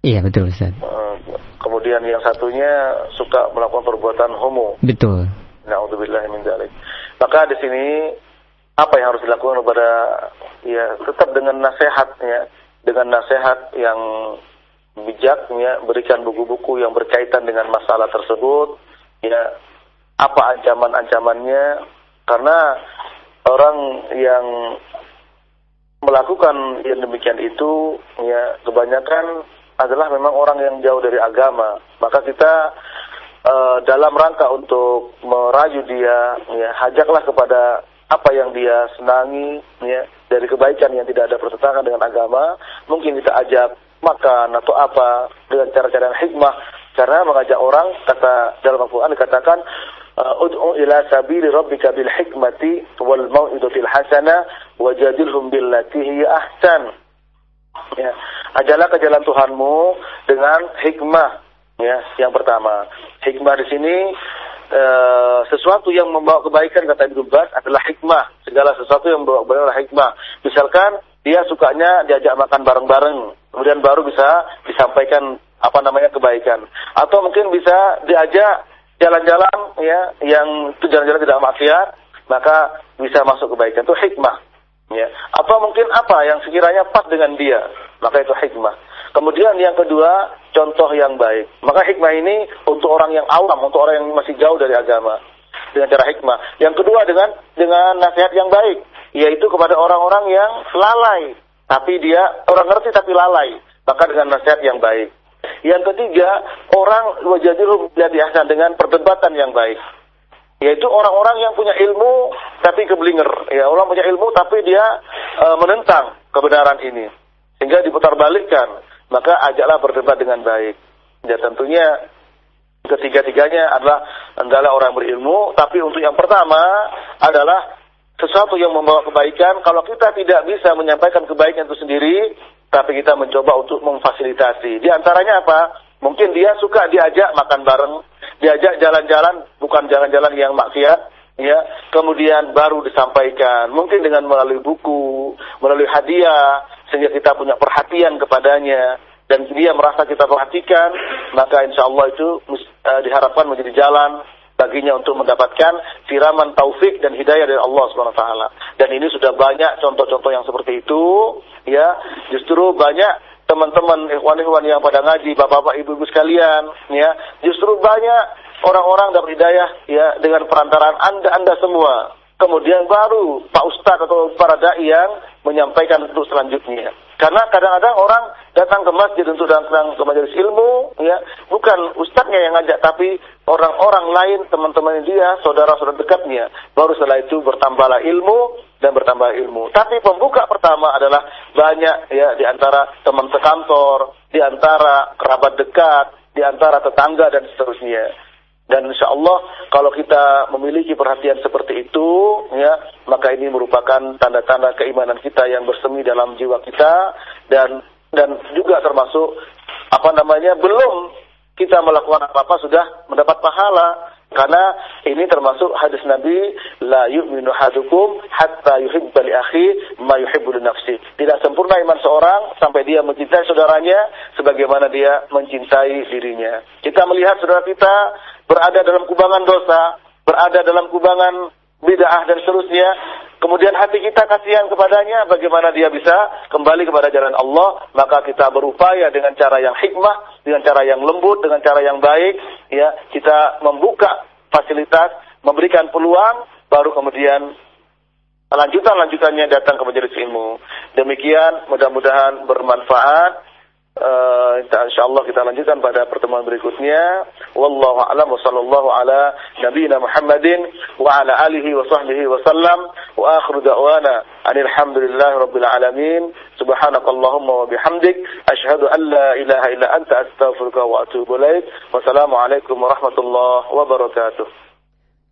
iya betul Ustaz Eh, Kemudian yang satunya suka melakukan perbuatan homo. betul Nauzubillah min dzalik. Maka di sini apa yang harus dilakukan kepada ya tetap dengan nasihat ya, dengan nasihat yang bijak ya, berikan buku-buku yang berkaitan dengan masalah tersebut ya apa ancaman-ancamannya. Karena orang yang melakukan yang demikian itu ya kebanyakan adalah memang orang yang jauh dari agama. Maka kita eh, dalam rangka untuk merayu dia ya hajaklah kepada apa yang dia senangi ya dari kebaikan yang tidak ada pertentangan dengan agama. Mungkin kita ajak makan atau apa dengan cara-cara hikmah karena mengajak orang kata dalam Al-Qur'an dikatakan uh, ud'u ila sabili rabbika bil hikmati wal mau'izatil hasanah wajadilhum billati hiya ahsan. Ya ajalah ke jalan Tuhanmu dengan hikmah. Ya yang pertama. Hikmah di sini eh, sesuatu yang membawa kebaikan kata Ibnu Bas adalah hikmah. Segala sesuatu yang membawa kebaikan adalah hikmah. Misalkan dia sukanya diajak makan bareng-bareng. Kemudian baru bisa disampaikan apa namanya kebaikan. Atau mungkin bisa diajak jalan-jalan ya yang itu jalan-jalan tidak maksiat maka bisa masuk kebaikan. Itu hikmah ya. Atau mungkin apa yang sekiranya pas dengan dia maka itu hikmah. Kemudian yang kedua contoh yang baik. Maka hikmah ini untuk orang yang awam untuk orang yang masih jauh dari agama dengan cara hikmah. Yang kedua dengan dengan nasihat yang baik yaitu kepada orang-orang yang lalai. Tapi dia orang ngerti tapi lalai maka dengan nasihat yang baik. Yang ketiga orang wajadilhum jadi ahsan dengan perdebatan yang baik. Yaitu orang-orang yang punya ilmu tapi keblinger. Ya orang punya ilmu tapi dia e, menentang kebenaran ini. Sehingga diputarbalikkan maka ajaklah berdebat dengan baik. Ya tentunya ketiga-tiganya adalah adalah orang berilmu tapi untuk yang pertama adalah sesuatu yang membawa kebaikan. Kalau kita tidak bisa menyampaikan kebaikan itu sendiri tapi kita mencoba untuk memfasilitasi. Di antaranya apa? Mungkin dia suka diajak makan bareng diajak jalan-jalan bukan jalan-jalan yang maksiat ya. Kemudian baru disampaikan mungkin dengan melalui buku melalui hadiah sehingga kita punya perhatian kepadanya dan dia merasa kita perhatikan maka insya Allah itu uh, diharapkan menjadi jalan baginya untuk mendapatkan siraman taufik dan hidayah dari Allah Subhanahu wa taala. Dan ini sudah banyak contoh-contoh yang seperti itu, ya. Justru banyak teman-teman ikhwan-ikhwan yang pada ngaji, bapak-bapak, ibu-ibu sekalian, ya. Justru banyak orang-orang dapat hidayah ya dengan perantaraan Anda-anda semua. Kemudian baru Pak Ustadz atau para dai yang menyampaikan untuk selanjutnya. Karena kadang-kadang orang datang ke masjid untuk datang ke majelis ilmu, ya bukan ustadznya yang ngajak, tapi orang-orang lain, teman-teman dia, saudara-saudara dekatnya. Baru setelah itu bertambahlah ilmu dan bertambah ilmu. Tapi pembuka pertama adalah banyak ya di antara teman sekantor, di antara kerabat dekat, di antara tetangga dan seterusnya. Dan insya Allah kalau kita memiliki perhatian seperti itu, ya, maka ini merupakan tanda-tanda keimanan kita yang bersemi dalam jiwa kita dan dan juga termasuk apa namanya belum kita melakukan apa-apa sudah mendapat pahala karena ini termasuk hadis Nabi la yu'minu hadukum hatta yuhibba li akhi ma yuhibbu li nafsi. Tidak sempurna iman seorang sampai dia mencintai saudaranya sebagaimana dia mencintai dirinya. Kita melihat saudara kita berada dalam kubangan dosa, berada dalam kubangan bid'ah dan seterusnya, kemudian hati kita kasihan kepadanya, bagaimana dia bisa kembali kepada jalan Allah, maka kita berupaya dengan cara yang hikmah, dengan cara yang lembut, dengan cara yang baik, ya, kita membuka fasilitas, memberikan peluang, baru kemudian lanjutan-lanjutannya datang ke majelis ilmu. Demikian, mudah-mudahan bermanfaat. Uh, insya Allah kita lanjutkan pada pertemuan berikutnya. Wallahu a'lam wa sallallahu ala nabiyina Muhammadin wa ala alihi wa sahbihi wa sallam wa akhiru da'wana anil rabbil alamin. Subhanakallahumma wa bihamdik asyhadu an la ilaha illa anta astaghfiruka wa atubu ilaik. Wassalamu alaikum warahmatullahi wabarakatuh.